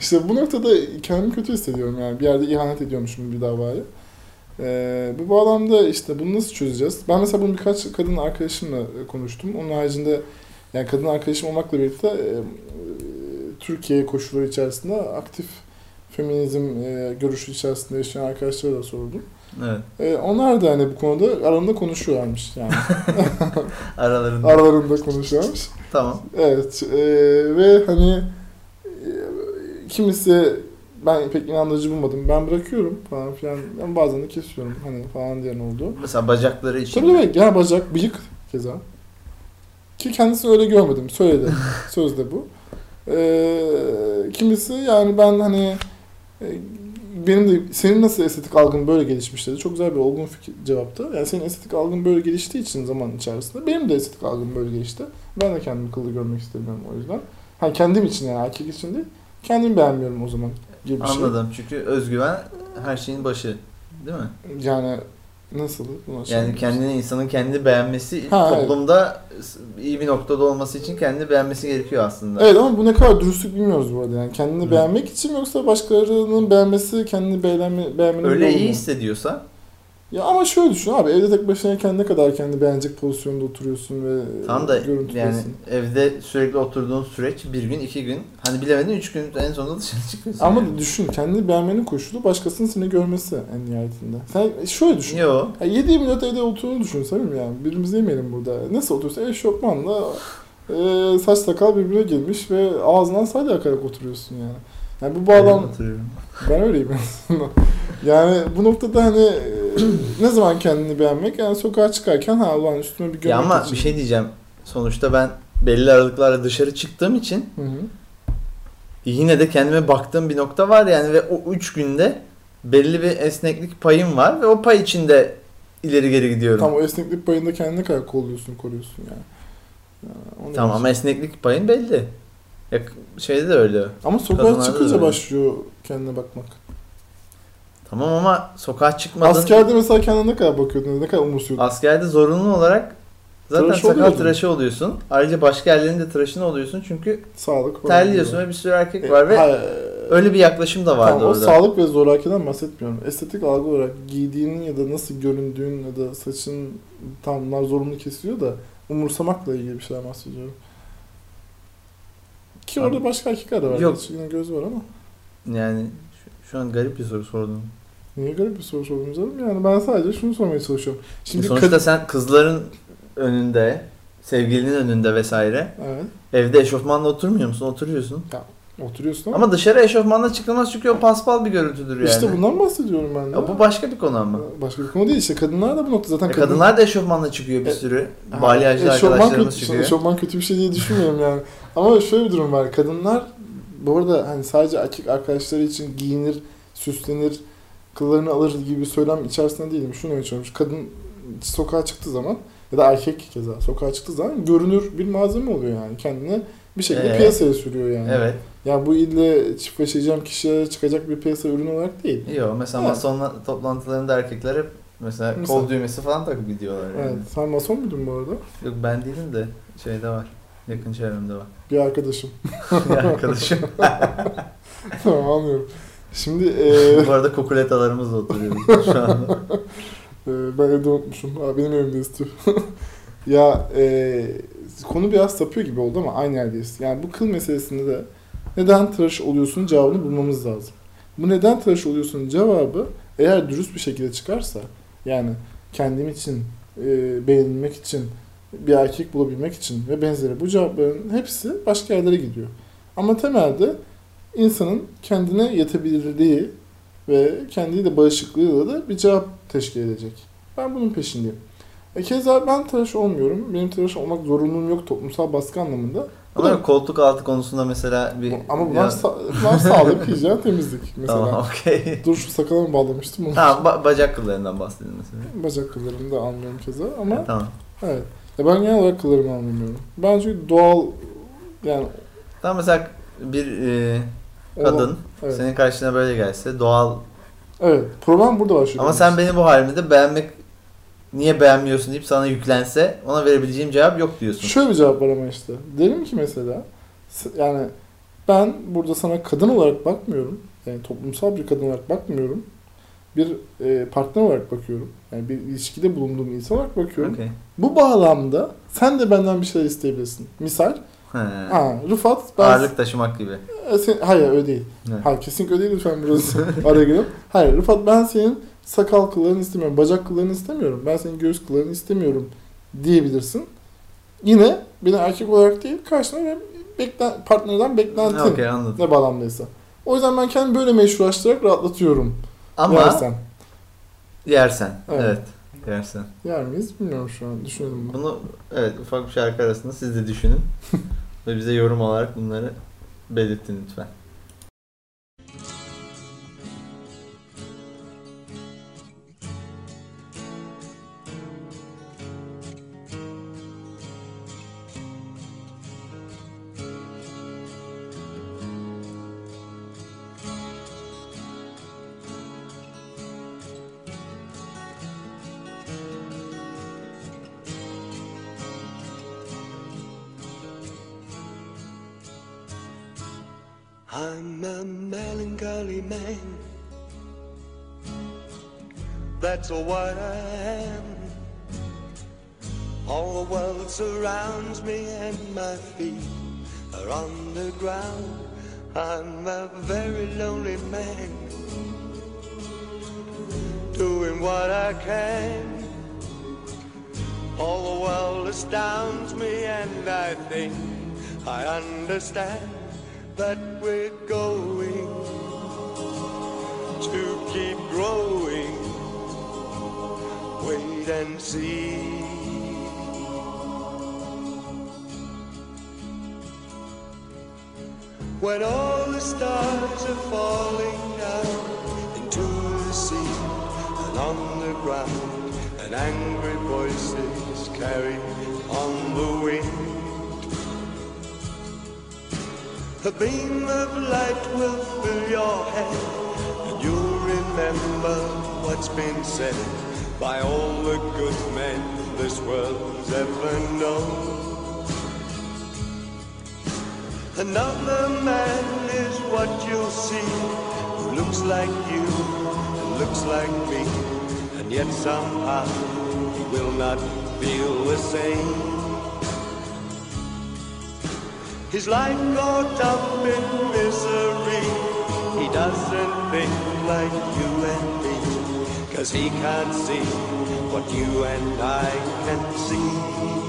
İşte bu noktada kendimi kötü hissediyorum yani bir yerde ihanet ediyormuşum bir davaya. Ee, bu bağlamda işte bunu nasıl çözeceğiz? Ben mesela bunu birkaç kadın arkadaşımla konuştum. Onun haricinde yani kadın arkadaşım olmakla birlikte Türkiye koşulları içerisinde aktif feminizm e, görüşü içerisinde yaşayan arkadaşlara da sordum. Evet. E, onlar da hani bu konuda aralarında konuşuyorlarmış yani. *laughs* Aralarında. aralarında konuşuyorlarmış. Tamam. Evet e, ve hani e, kimisi ben pek inandırıcı bulmadım. Ben bırakıyorum falan filan. Ben bazen de kesiyorum hani falan diyen oldu. Mesela bacakları için. Tabii tabii gel bacak, bıyık keza. Ki kendisini öyle görmedim. Söyledi. *laughs* Sözde bu. Ee, kimisi yani ben hani e, benim de senin nasıl estetik algın böyle gelişmiş dedi. Çok güzel bir olgun fikir, cevaptı. Yani senin estetik algın böyle geliştiği için zaman içerisinde benim de estetik algım böyle gelişti. Ben de kendimi kıllı görmek istemiyorum o yüzden. Ha kendim için yani erkek için değil. Kendimi beğenmiyorum o zaman gibi bir şey. Anladım. Çünkü özgüven her şeyin başı. Değil mi? Yani nasıl? Şey Yani kendini insanın kendi beğenmesi Ha, evet. toplumda iyi bir noktada olması için kendini beğenmesi gerekiyor aslında. Evet ama bu ne kadar dürüstlük bilmiyoruz bu arada. Yani kendini Hı. beğenmek için yoksa başkalarının beğenmesi kendini beğenme, beğenmenin Öyle iyi hissediyorsa Ya ama şöyle düşün abi evde tek başına ne kadar kendi beğenecek pozisyonda oturuyorsun ve tam da yani evde sürekli oturduğun süreç bir gün iki gün hani bilemedin üç gün en sonunda dışarı çıkıyorsun. Ama yani. düşün kendi beğenmenin koşulu başkasının seni görmesi en nihayetinde. Sen şöyle düşün. Yo. Ya 7 milyon evde oturduğunu düşün Samim yani. Birimiz yemeyelim burada. Nasıl oturuyorsa eşofmanla e, saç sakal birbirine girmiş ve ağzından salya akarak oturuyorsun yani. Yani bu bağlam Ben öyleyim aslında. Yani bu noktada hani e, ne zaman kendini beğenmek? Yani sokağa çıkarken ha ulan üstüme bir gömlek Ya ama için. bir şey diyeceğim. Sonuçta ben belli aralıklarla dışarı çıktığım için Hı hı. yine de kendime baktığım bir nokta var yani ve o üç günde belli bir esneklik payım var ve o pay içinde ileri geri gidiyorum. Tam o esneklik payında kendini kadar kolluyorsun, koruyorsun yani. Ya, onu Tamam ama diyorsun. esneklik payın belli. Ya şeyde de öyle. Ama sokağa çıkınca başlıyor kendine bakmak. Tamam ama sokağa çıkmadın. Askerde mesela kendine ne kadar bakıyordun, ne kadar umursuyordun. Askerde zorunlu olarak zaten Tıraş sakal oluyordun. tıraşı oluyorsun. Ayrıca başka yerlerinde tıraşın oluyorsun çünkü Sağlık terliyorsun ve bir sürü erkek E, var ve hayır, öyle bir yaklaşım da vardı Tamam, o orada. sağlık ve zorakiden bahsetmiyorum. Estetik algı olarak giydiğinin ya da nasıl göründüğün ya da saçın tam bunlar zorunlu kesiliyor da umursamakla ilgili bir şeyden bahsediyorum. Ki orada Abi- başka erkekler de var. Yok. Yine göz var ama. Yani şu, şu an garip bir soru sordum. Niye garip bir soru sordum canım? Yani ben sadece şunu sormaya çalışıyorum. Şimdi Sonuçta kad- sen kızların önünde, sevgilinin önünde vesaire Evet. evde eşofmanla oturmuyor musun? Oturuyorsun. Oturuyorsun ama, Ama dışarı eşofmanla çıkılmaz çünkü o paspal bir görüntüdür yani. işte bundan bahsediyorum ben de. Ya bu başka bir konu ama. Başka bir konu değil işte. Kadınlar da bu nokta zaten E, kadınlar da eşofmanla çıkıyor bir E, sürü. Ha, Balyajlı eşofman arkadaşlarımız kötü, çıkıyor. Eşofman kötü bir şey diye düşünmüyorum yani. *laughs* Ama şöyle bir durum var. Kadınlar bu arada hani sadece erkek arkadaşları için giyinir, süslenir, kıllarını alır gibi bir söylem içerisinde değilim. Şunu ölçüyorum. Kadın sokağa çıktığı zaman ya da erkek keza sokağa çıktığı zaman görünür bir malzeme oluyor yani. Kendine bir şekilde Ee, piyasaya sürüyor yani. Evet. Ya bu ille çiftleşeceğim kişilere çıkacak bir piyasa ürünü olarak değil. Yok mesela Evet. mason toplantılarında erkekler hep mesela Mesela. kol düğmesi falan takıp gidiyorlar yani. Evet. Sen mason muydun bu arada? Yok ben değilim de şeyde var. Yakın çevremde var. Bir arkadaşım. *laughs* Bir arkadaşım. *laughs* tamam anlıyorum. Şimdi e, *laughs* Bu arada kokuletalarımızla oturuyoruz şu anda. Ee, ben evde unutmuşum. Aa, benim evimde istiyor. ya e, konu biraz sapıyor gibi oldu ama aynı yerdeyiz. Yani bu kıl meselesinde de neden tıraş oluyorsun cevabını bulmamız lazım. Bu neden tıraş oluyorsun cevabı eğer dürüst bir şekilde çıkarsa yani kendim için e, beğenilmek için bir erkek bulabilmek için ve benzeri bu cevapların hepsi başka yerlere gidiyor. Ama temelde insanın kendine yetebilirliği ve kendiyle bağışıklığıyla da bir cevap teşkil edecek. Ben bunun peşindeyim. E keza ben tıraş olmuyorum. Benim tıraş olmak zorunluluğum yok toplumsal baskı anlamında. Ama koltuk altı konusunda mesela bir... Ama bunlar, Ya- sa- bunlar sağlık, *laughs* hijyen, temizlik mesela. Tamam okey. Dur şu sakalımı bağlamıştım onu. tamam ba- bacak kıllarından bahsedin mesela. Bacak kıllarını da almıyorum keza ama Evet, tamam. evet. Ya ben genel olarak kıllarımı almıyorum. Ben çünkü doğal yani Tamam mesela bir e, olan- kadın evet. senin karşına böyle gelse doğal evet. Problem burada başlıyor. ama sen beni bu halimde de beğenmek niye beğenmiyorsun deyip sana yüklense ona verebileceğim cevap yok diyorsun. Şöyle bir cevap var ama işte. Derim ki mesela s- yani ben burada sana kadın olarak bakmıyorum. Yani toplumsal bir kadın olarak bakmıyorum. Bir e, partner olarak bakıyorum. Yani bir ilişkide bulunduğum insan olarak bakıyorum. Okey. Bu bağlamda sen de benden bir şeyler isteyebilirsin. Misal, He. ha, Rıfat ben... Ağırlık taşımak gibi. E, sen- hayır öyle değil. Ne? Hayır kesinlikle öyle değil lütfen burası *laughs* araya girelim. Hayır Rıfat ben senin sakal kıllarını istemiyorum, bacak kıllarını istemiyorum. Ben senin göğüs kıllarını istemiyorum diyebilirsin. Yine beni erkek olarak değil karşına ve beklen, partnerden beklentin anladım. ne bağlamdaysa. O yüzden ben kendimi böyle meşrulaştırarak rahatlatıyorum. Ama Yersen. Yersen. Evet. Evet. Yersen. Yer miyiz bilmiyorum şu an. Düşünelim bunu. Bunu evet ufak bir şarkı arasında siz de düşünün. *laughs* Ve bize yorum olarak bunları belirtin lütfen. What I am. All the world surrounds me and my feet are on the ground. I'm a very lonely man. Doing what I can. All the world astounds me and I think I understand that we're going to keep growing. And see. When all the stars are falling down into the sea and on the ground, and angry voices carry on the wind. A beam of light will fill your head, and you'll remember what's been said by all the good men this world's ever known. Another man is what you'll see, who looks like you, and looks like me, and yet somehow he will not feel the same. His life caught up in misery. He doesn't think like you and. Cause he can't see what you and I can see.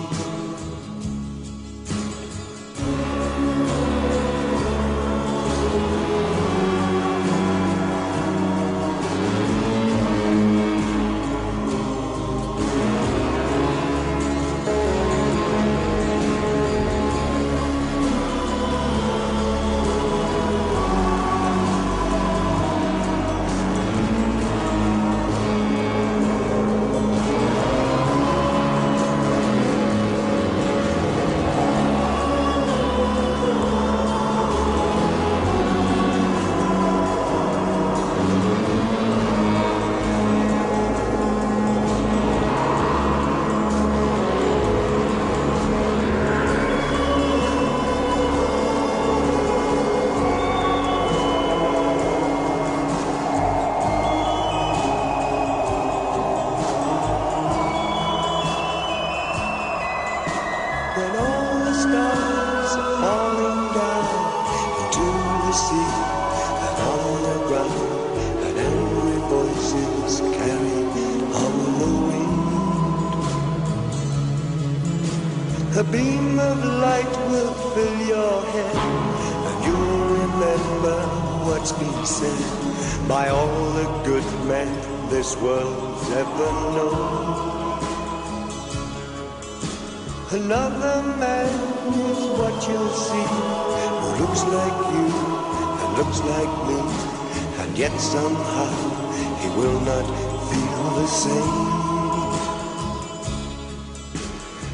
He will not feel the same.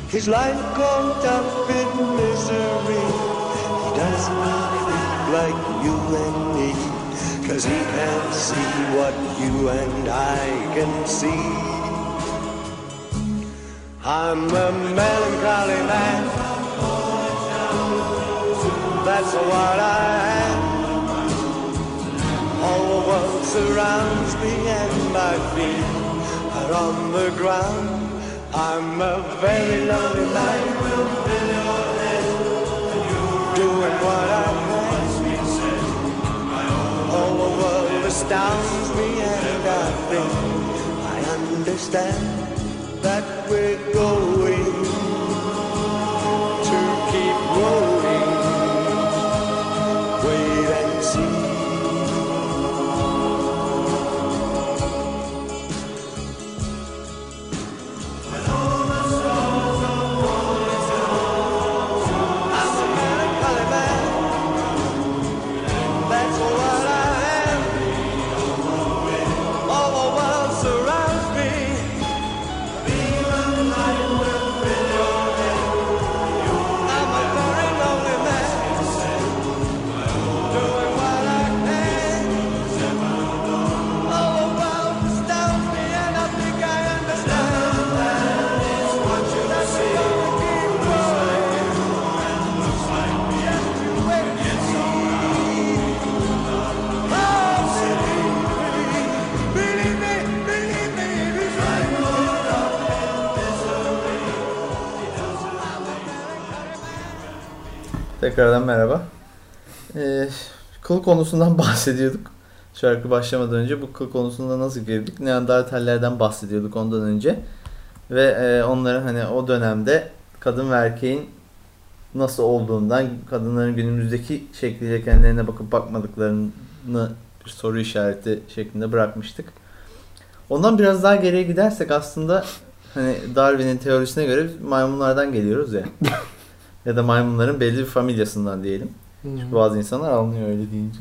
His life caught up in misery. He does not think like you and me, cause he can't see what you and I can see. I'm a melancholy man. That's what I am. Surrounds me and my feet are on the ground. I'm a very lonely man. Doing what I can. All the world astounds me and I think I understand that we're going Tekrardan merhaba. Ee, kıl konusundan *laughs* bahsediyorduk. Şarkı başlamadan önce bu kıl konusunda nasıl girdik? Neandertallerden bahsediyorduk ondan önce. Ve e, onların hani o dönemde kadın ve erkeğin nasıl olduğundan, kadınların günümüzdeki şekliyle kendilerine bakıp bakmadıklarını bir soru işareti şeklinde bırakmıştık. Ondan biraz daha geriye gidersek aslında hani Darwin'in teorisine göre maymunlardan geliyoruz ya. *laughs* ya da maymunların belli bir familyasından diyelim. Çünkü bazı insanlar anlıyor öyle deyince.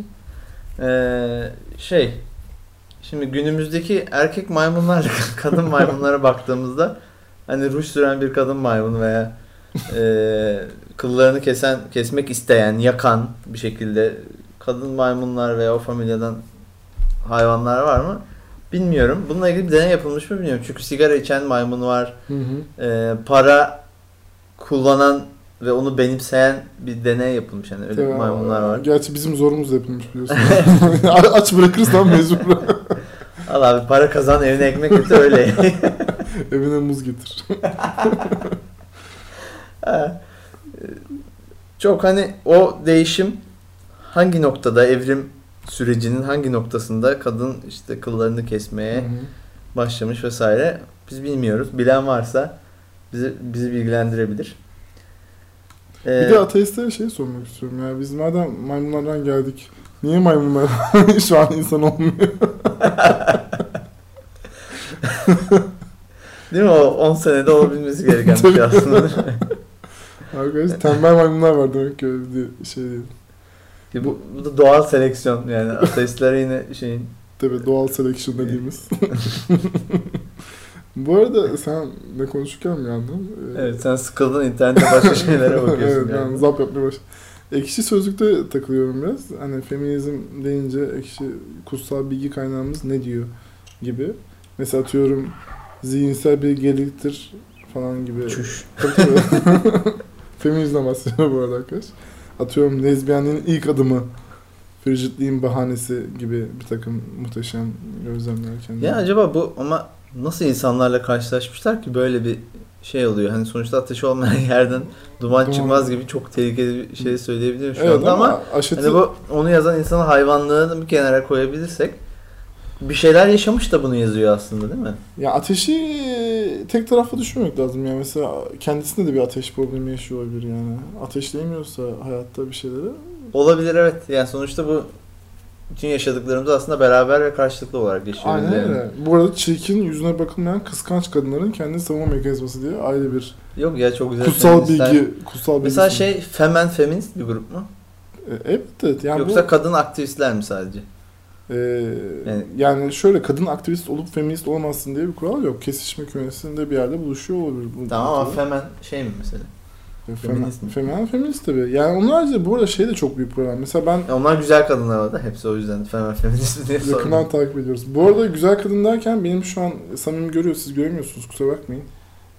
Ee, şey, şimdi günümüzdeki erkek maymunlar, *laughs* kadın maymunlara baktığımızda hani ruj süren bir kadın maymun veya e, kıllarını kesen, kesmek isteyen, yakan bir şekilde kadın maymunlar veya o familyadan hayvanlar var mı? Bilmiyorum. Bununla ilgili bir deney yapılmış mı bilmiyorum. Çünkü sigara içen maymun var. Hı hı. Ee, para kullanan ve onu benimseyen bir deney yapılmış. Yani öyle Tabii, maymunlar var. Gerçi bizim zorumuz da yapılmış biliyorsun. *laughs* Aç bırakırsan mecbur. *laughs* Al abi para kazan evine ekmek getir öyle. *laughs* Evine muz getir. Çok hani o değişim hangi noktada evrim sürecinin hangi noktasında kadın işte kıllarını kesmeye başlamış vesaire biz bilmiyoruz. Bilen varsa bizi bizi bilgilendirebilir. Ee, Bir de ateistlere şey sormak istiyorum ya. Biz madem maymunlardan geldik. Niye maymunlar *laughs* şu an insan olmuyor? *laughs* değil mi o 10 senede olabilmesi gereken bir şey aslında. *laughs* Arkadaş tembel maymunlar var demek ki öyle bir şey değil. Ya bu, bu da doğal seleksiyon yani ateistlere yine şeyin Tabii doğal selection dediğimiz. Bu arada sen ne konuşurken bir yandan. e, evet sen sıkıldın internette başka *laughs* şeylere bakıyorsun evet, yani. ben zap yapmaya başladım. Ekşi Sözlük'te takılıyorum biraz. Hani feminizm deyince ekşi kutsal bilgi kaynağımız ne diyor gibi. Mesela atıyorum zihinsel bir geriliktir falan gibi. Çüş. *laughs* Feminizmden bahsediyor bu arada arkadaş. Atıyorum lezbiyenliğin ilk adımı. Frigidliğin bahanesi gibi bir takım muhteşem gözlemler kendine. Ya acaba bu ama nasıl insanlarla karşılaşmışlar ki böyle bir şey oluyor. Hani sonuçta ateş olmayan *laughs* yerden duman Duman. çıkmaz gibi çok tehlikeli bir şey söyleyebilirim şu evet anda ama aşıtı... hani bu onu yazan insanın hayvanlığını bir kenara koyabilirsek bir şeyler yaşamış da bunu yazıyor aslında değil mi? Ya ateşi tek taraflı düşünmemek lazım yani mesela kendisinde de bir ateş problemi yaşıyor olabilir yani. Ateşleyemiyorsa hayatta bir şeyleri. Olabilir evet. Yani sonuçta bu bütün yaşadıklarımız aslında beraber ve karşılıklı olarak yaşıyoruz. Aynen yani. öyle. Bu arada çirkin yüzüne bakılmayan kıskanç kadınların kendi savunma mekanizması diye ayrı bir Yok ya çok güzel. kutsal feministler. bilgi, kutsal bilgi. Mesela şey femen feminist bir grup mu? E, Evet evet. Yani Yoksa bu, kadın aktivistler mi sadece? e, Yani- yani, şöyle kadın aktivist olup feminist olamazsın diye bir kural yok. Kesişme kümesinde bir yerde buluşuyor olabilir. Bu, Tamam ama femen şey mi mesela? Feminist mi? Feminist, feminist, tabii. Yani onun haricinde bu arada şey de çok büyük problem. Mesela ben Ya onlar güzel kadınlar var da hepsi o yüzden femen feminist mi diye sordum. yakından takip ediyoruz. Bu arada güzel kadın derken benim şu an samimi görüyor, siz göremiyorsunuz kusura bakmayın.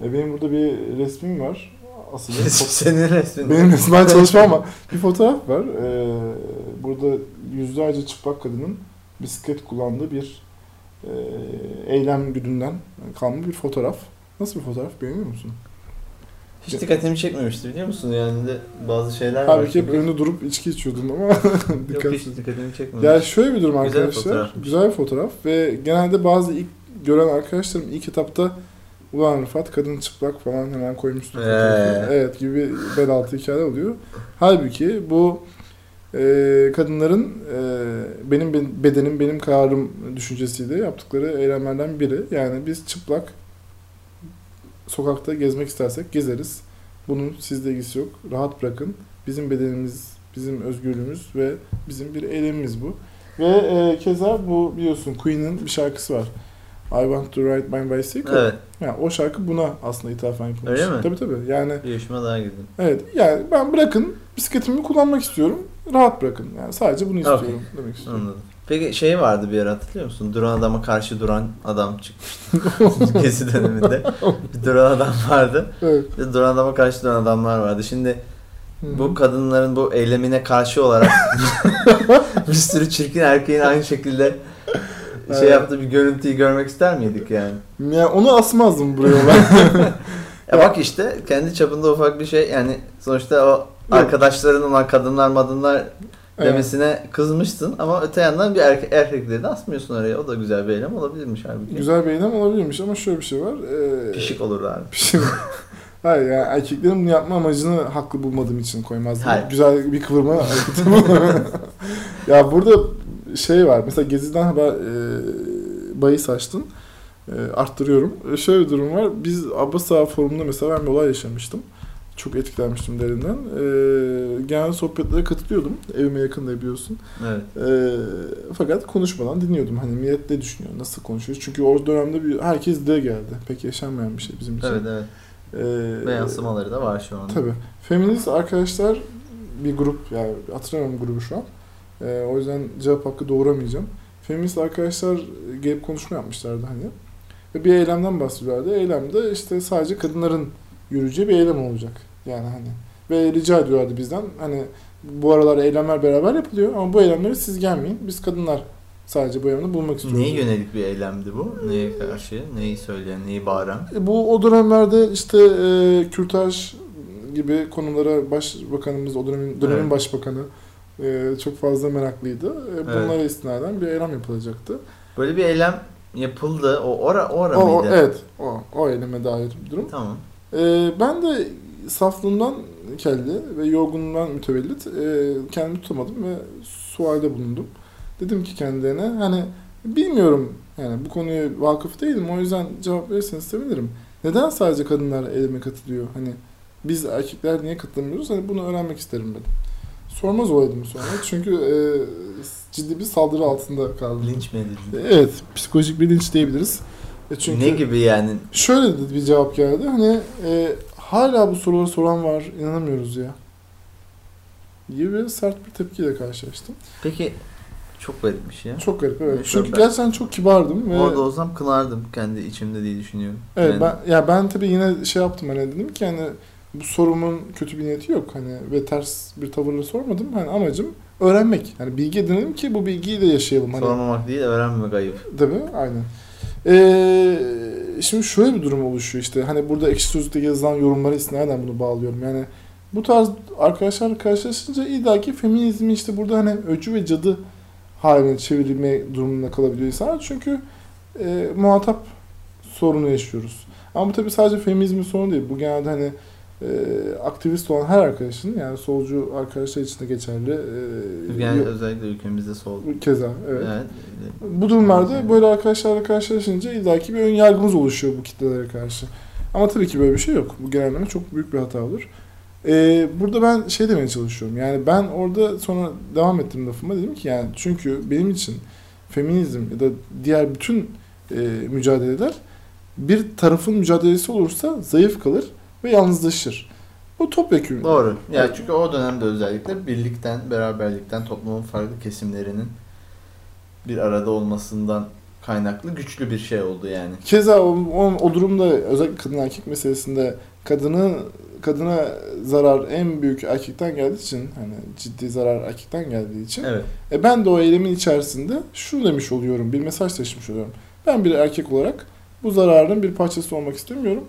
E, benim burada bir resmim var. Benim, *laughs* fo- Senin resmin. benim resmen *laughs* çalışma ama bir fotoğraf var. E, burada yüzlerce çıplak kadının bisiklet kullandığı bir e, eylem gününden kalma bir fotoğraf. Nasıl bir fotoğraf beğeniyor musun? Hiç dikkatimi çekmemişti biliyor musun? Yani de bazı şeyler var. Halbuki hep önünde durup içki içiyordum ama *laughs* Yok dikkat hiç dikkatimi çekmemiş. Ya şöyle bir durum Güzel arkadaşlar. fotoğrafmış. Güzel bir fotoğraf ve genelde bazı ilk gören arkadaşlarım ilk etapta Ulan Rıfat kadın çıplak falan hemen koymuştu. Ee. Evet gibi bir bel altı hikaye oluyor. Halbuki bu e, kadınların e, benim ben- bedenim benim kararım düşüncesiyle yaptıkları eylemlerden biri. Yani biz çıplak sokakta gezmek istersek gezeriz. Bunun sizle ilgisi yok. Rahat bırakın. Bizim bedenimiz, bizim özgürlüğümüz ve bizim bir eylemimiz bu. Ve e, keza bu biliyorsun Queen'in bir şarkısı var. I want to ride my bicycle. Evet. Yani o şarkı buna aslında ithafen yapılmış. Öyle mi? Tabii tabii. Yani Bir yaşıma daha girdim. evet yani ben bırakın bisikletimi kullanmak istiyorum. Rahat bırakın. Yani sadece bunu istiyorum Okey. demek istiyorum. Anladım. Peki şey vardı bir ara hatırlıyor musun? Duran adama karşı duran adam çıkmıştı. *laughs* Gezi döneminde. Bir duran adam vardı. Evet. Duran adama karşı duran adamlar vardı. Şimdi Hı bu kadınların bu eylemine karşı olarak *laughs* bir sürü çirkin erkeğin aynı şekilde şey Evet. yaptığı bir görüntüyü görmek ister miydik yani? Yani onu asmazdım buraya ben. *laughs* Ya bak işte kendi çapında ufak bir şey yani sonuçta o arkadaşların olan kadınlar madınlar Evet. demesine kızmışsın ama öte yandan bir erkek erkekleri de asmıyorsun oraya. O da güzel bir eylem olabilirmiş halbuki. Güzel bir eylem olabilirmiş ama şöyle bir şey var. Ee, Pişik olur abi. *laughs* Pişik. Hayır yani erkeklerin bunu yapma amacını haklı bulmadığım için koymazdım. Hayır. Güzel bir kıvırma *laughs* ya burada şey var. Mesela Gezi'den haber e, bahis açtın. E, arttırıyorum. E, şöyle bir durum var. Biz Abbas Ağa forumunda mesela ben bir olay yaşamıştım. Çok etkilenmiştim derinden. E, genel sohbetlere katılıyordum. Evime yakın da biliyorsun. Evet. E, fakat konuşmadan dinliyordum. Hani millet ne düşünüyor, nasıl konuşuyor. Çünkü o dönemde bir, herkes de geldi. Pek yaşanmayan bir şey bizim için. Evet evet. Ee, Ve yansımaları da var şu an. Tabii. Feminist arkadaşlar bir grup yani hatırlamıyorum grubu şu an. Ee, o yüzden cevap hakkı doğuramayacağım. Feminist arkadaşlar gelip konuşma yapmışlardı hani. Ve bir eylemden bahsediyorlardı. Eylemde işte sadece kadınların yürüyeceği bir eylem olacak. Yani hani. Ve rica ediyorlardı bizden hani bu aralar eylemler beraber yapılıyor ama bu eylemlere siz gelmeyin. Biz kadınlar sadece bu eylemde bulunmak istiyoruz. Neye yönelik bir eylemdi bu? Neye karşı? Neyi söyleyen, neyi bağıran? E, Bu o dönemlerde işte e, kürtaj gibi konulara başbakanımız, o dönemin, dönemin Evet. başbakanı e, çok fazla meraklıydı. E, bunlara istinaden bir eylem yapılacaktı. Böyle bir eylem yapıldı. O ora, o ara O, o- mıydı? evet, o, o eyleme dair bir durum. Tamam. E, ben de saflığımdan kelli ve yorgunluğumdan mütevellit e, kendimi tutamadım ve sualde bulundum. Dedim ki kendilerine hani bilmiyorum yani bu konuya vakıf değilim o yüzden cevap verirseniz sevinirim. Neden sadece kadınlar eyleme katılıyor? Hani biz erkekler niye katılamıyoruz? Hani bunu öğrenmek isterim dedim. Sormaz olaydım sonra *laughs* çünkü e, ciddi bir saldırı altında kaldım. Linç mi edildi? Evet, psikolojik bir linç diyebiliriz. E çünkü Ne gibi yani? Şöyle bir cevap geldi. Hani e, hala bu soruları soran var. inanamıyoruz ya. Gibi sert bir tepkiyle karşılaştım. Peki çok garipmiş ya. Çok garip evet. Evet, Çünkü ben- gerçekten çok kibardım ve Orada olsam kınardım kendi içimde diye düşünüyorum. evet Yani ben ya ben tabii yine şey yaptım hani dedim ki hani bu sorumun kötü bir niyeti yok hani ve ters bir tavırla sormadım. Hani amacım öğrenmek. Hani bilgi edinelim ki bu bilgiyi de yaşayalım hani. sormamak değil öğrenmemek ayıp. Tabii aynen. Ee, şimdi şöyle bir durum oluşuyor işte. Hani burada ekşi sözlükte yazılan yorumlara istinaden bunu bağlıyorum. Yani bu tarz arkadaşlarla karşılaşınca illaki feminizmi işte burada hani öcü ve cadı haline çevirme durumunda kalabiliyor insanlar. Çünkü e, muhatap sorunu yaşıyoruz. Ama bu tabii sadece feminizmin sorunu değil. Bu genelde hani e, aktivist olan her arkadaşın yani solcu arkadaşlar için de geçerli. E, Yani yo- özellikle ülkemizde sol. keza evet. Evet. Bu durumlarda böyle arkadaşlarla karşılaşınca illaki bir ön yargımız oluşuyor bu kitlelere karşı. Ama tabii ki böyle bir şey yok. Bu genelleme çok büyük bir hata olur. Ee, burada ben şey demeye çalışıyorum. Yani ben orada sonra devam ettim lafıma dedim ki yani çünkü benim için feminizm ya da diğer bütün e, mücadeleler bir tarafın mücadelesi olursa zayıf kalır ve yalnızlaşır. Bu topyekun. Doğru. Ya Evet. çünkü o dönemde özellikle birlikten, beraberlikten, toplumun farklı kesimlerinin bir arada olmasından kaynaklı güçlü bir şey oldu yani. Keza o, o, o durumda özellikle kadın erkek meselesinde kadını kadına zarar en büyük erkekten geldiği için hani ciddi zarar erkekten geldiği için Evet. e ben de o eylemin içerisinde şunu demiş oluyorum bir mesaj taşımış oluyorum. Ben bir erkek olarak bu zararın bir parçası olmak istemiyorum.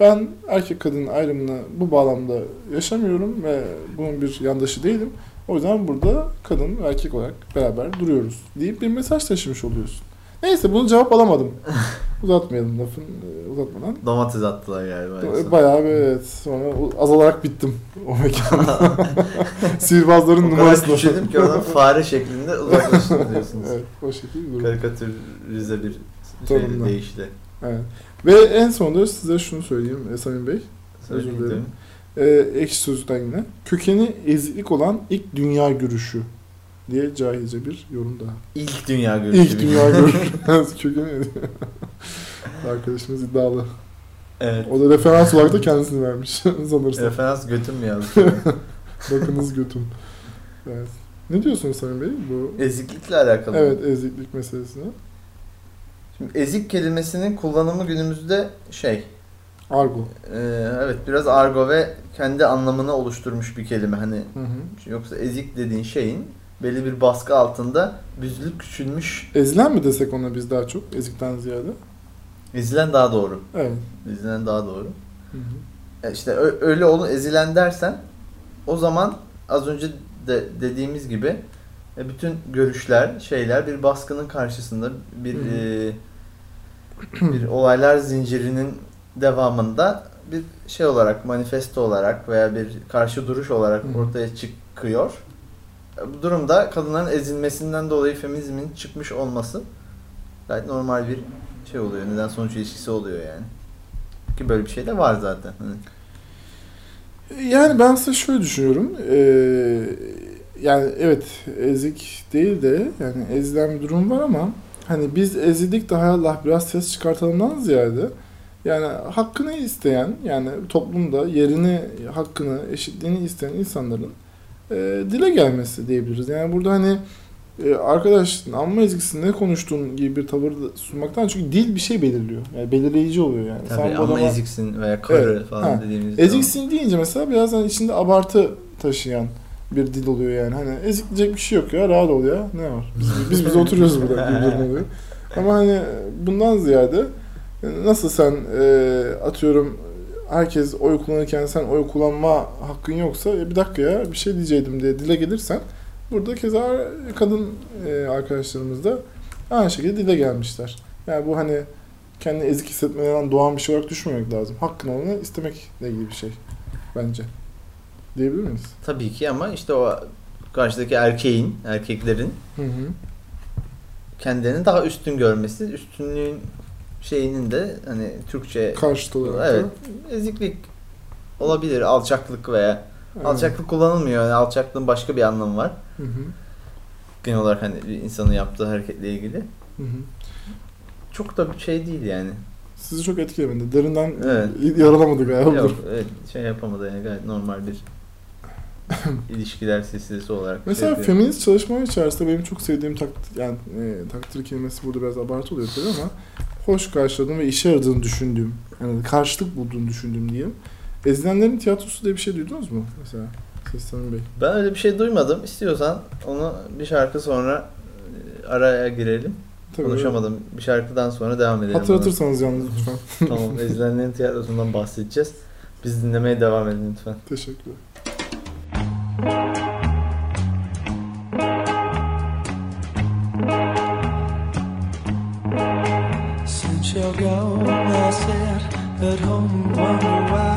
Ben erkek kadın ayrımını bu bağlamda yaşamıyorum ve bunun bir yandaşı değilim. O yüzden burada kadın ve erkek olarak beraber duruyoruz deyip bir mesaj taşımış oluyorsun. Neyse bunu cevap alamadım. *laughs* Uzatmayalım lafın e, uzatmadan. Domates attılar galiba. son. Bayağı bir evet. Sonra azalarak bittim o mekanda. *laughs* Sihirbazların o kadar ki oradan *laughs* fare şeklinde uzaklaştım diyorsunuz. evet o şekilde. Karikatürize bir şey değişti. Evet. Ve en sonunda size şunu söyleyeyim e, Samim Bey. Özür Söyledim. dilerim. E, ekşi sözlükten yine. Kökeni eziklik olan ilk dünya görüşü diye cahilce bir yorum daha. İlk dünya görüşü. İlk dünya görüşü. *laughs* Kökeni Arkadaşımız iddialı. Evet. O da referans olarak da kendisini vermiş *laughs* sanırsam. Referans götüm yazdı? *laughs* Bakınız götüm. Evet. Ne diyorsunuz Samim Bey bu Eziklikle alakalı. evet eziklik meselesine? Şimdi ezik kelimesinin kullanımı günümüzde şey, Argo. e, evet biraz argo ve kendi anlamını oluşturmuş bir kelime. Hani Hı hı. yoksa ezik dediğin şeyin belli bir baskı altında büzülüp küçülmüş, Ezilen mi desek ona biz daha çok ezikten ziyade? ezilen daha doğru. Evet. Ezilen daha doğru. Hı hı. E işte öyle olun ezilen dersen o zaman az önce de dediğimiz gibi e, bütün görüşler, şeyler bir baskının karşısında bir e, bir olaylar zincirinin devamında bir şey olarak manifesto olarak veya bir karşı duruş olarak ortaya çıkıyor. E, Bu durumda kadınların ezilmesinden dolayı feminizmin çıkmış olması gayet normal bir şey oluyor. Neden sonuç ilişkisi oluyor yani. Ki böyle bir şey de var zaten. Hani Yani ben size şöyle düşünüyorum. Ee, yani evet ezik değil de yani ezilen bir durum var ama hani biz ezildik de hay Allah biraz ses çıkartalımdan ziyade yani hakkını isteyen yani toplumda yerini, hakkını, eşitliğini isteyen insanların e, dile gelmesi diyebiliriz. Yani burada hani e, arkadaş amma eziksin ne konuştuğun gibi bir tavır sunmaktan çünkü dil bir şey belirliyor. Yani belirleyici oluyor yani. Tabii bu ama adama- eziksin veya karı Evet, falan ha. dediğimiz Eziksin deyince mesela biraz hani içinde abartı taşıyan bir dil oluyor yani. Hani ezik diyecek bir şey yok ya rahat ol ya ne var. Biz biz, biz oturuyoruz burada gibi bir durum oluyor. Ama hani bundan ziyade nasıl sen e, atıyorum herkes oy kullanırken sen oy kullanma hakkın yoksa e, bir dakika ya bir şey diyecektim diye dile gelirsen burada keza kadın e, arkadaşlarımız da aynı şekilde dile gelmişler. Yani bu hani kendini ezik hissetmelerinden doğan bir şey olarak düşünmemek lazım. Hakkın olanı istemekle ilgili bir şey bence. Diyebilir miyiz? Tabii ki ama işte o karşıdaki erkeğin, erkeklerin Hı hı. kendilerini daha üstün görmesi, üstünlüğün şeyinin de hani Türkçe Karşıt olarak. evet da. eziklik olabilir, alçaklık veya Evet. alçaklık kullanılmıyor. Yani alçaklığın başka bir anlamı var. Hı hı. Genel olarak hani bir insanın yaptığı hareketle ilgili. Hı hı. Çok da bir şey değil yani. Sizi çok etkilemedi. Derinden Evet. yaralamadı galiba. Yok, evet, şey yapamadı yani gayet normal bir *laughs* ilişkiler silsilesi olarak. şey Mesela yapıyor. feminist çalışmalar içerisinde benim çok sevdiğim takdir, yani e, takdir kelimesi burada biraz abartı oluyor tabii ama hoş karşıladığım ve işe yaradığını düşündüğüm, yani karşılık bulduğunu düşündüğüm diyeyim. Ezilenlerin tiyatrosu diye bir şey duydunuz mu mesela? Samim Bey. Ben öyle bir şey duymadım. İstiyorsan onu bir şarkı sonra e, araya girelim. Tabii, Konuşamadım. Bir şarkıdan sonra devam edelim. Hatırlatırsanız yalnız lütfen. tamam. *laughs* Ezilenlerin tiyatrosundan bahsedeceğiz. Biz dinlemeye devam edin lütfen. Teşekkürler. Since you're gone, I sit at home, wonder why.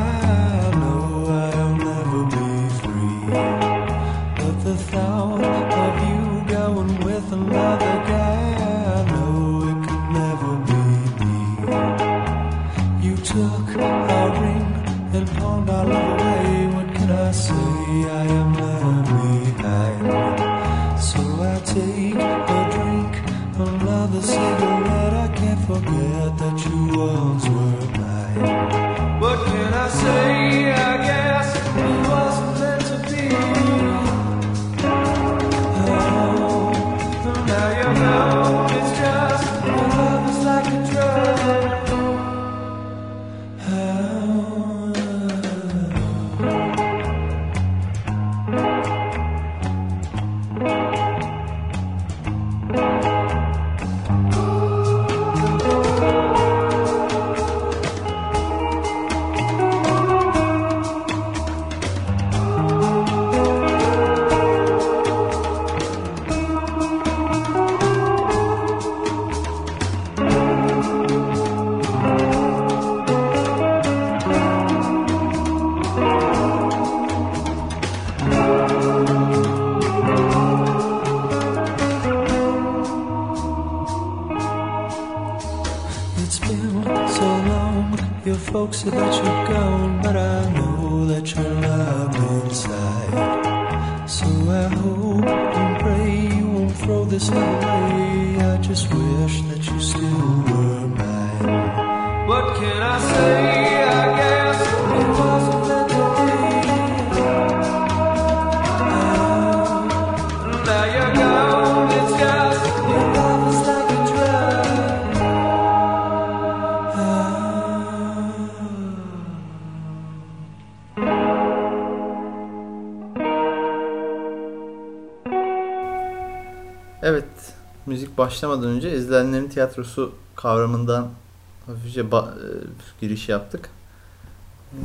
looks about you going Evet, müzik başlamadan önce izleyenlerin tiyatrosu kavramından hafifçe ba- e, giriş yaptık. E,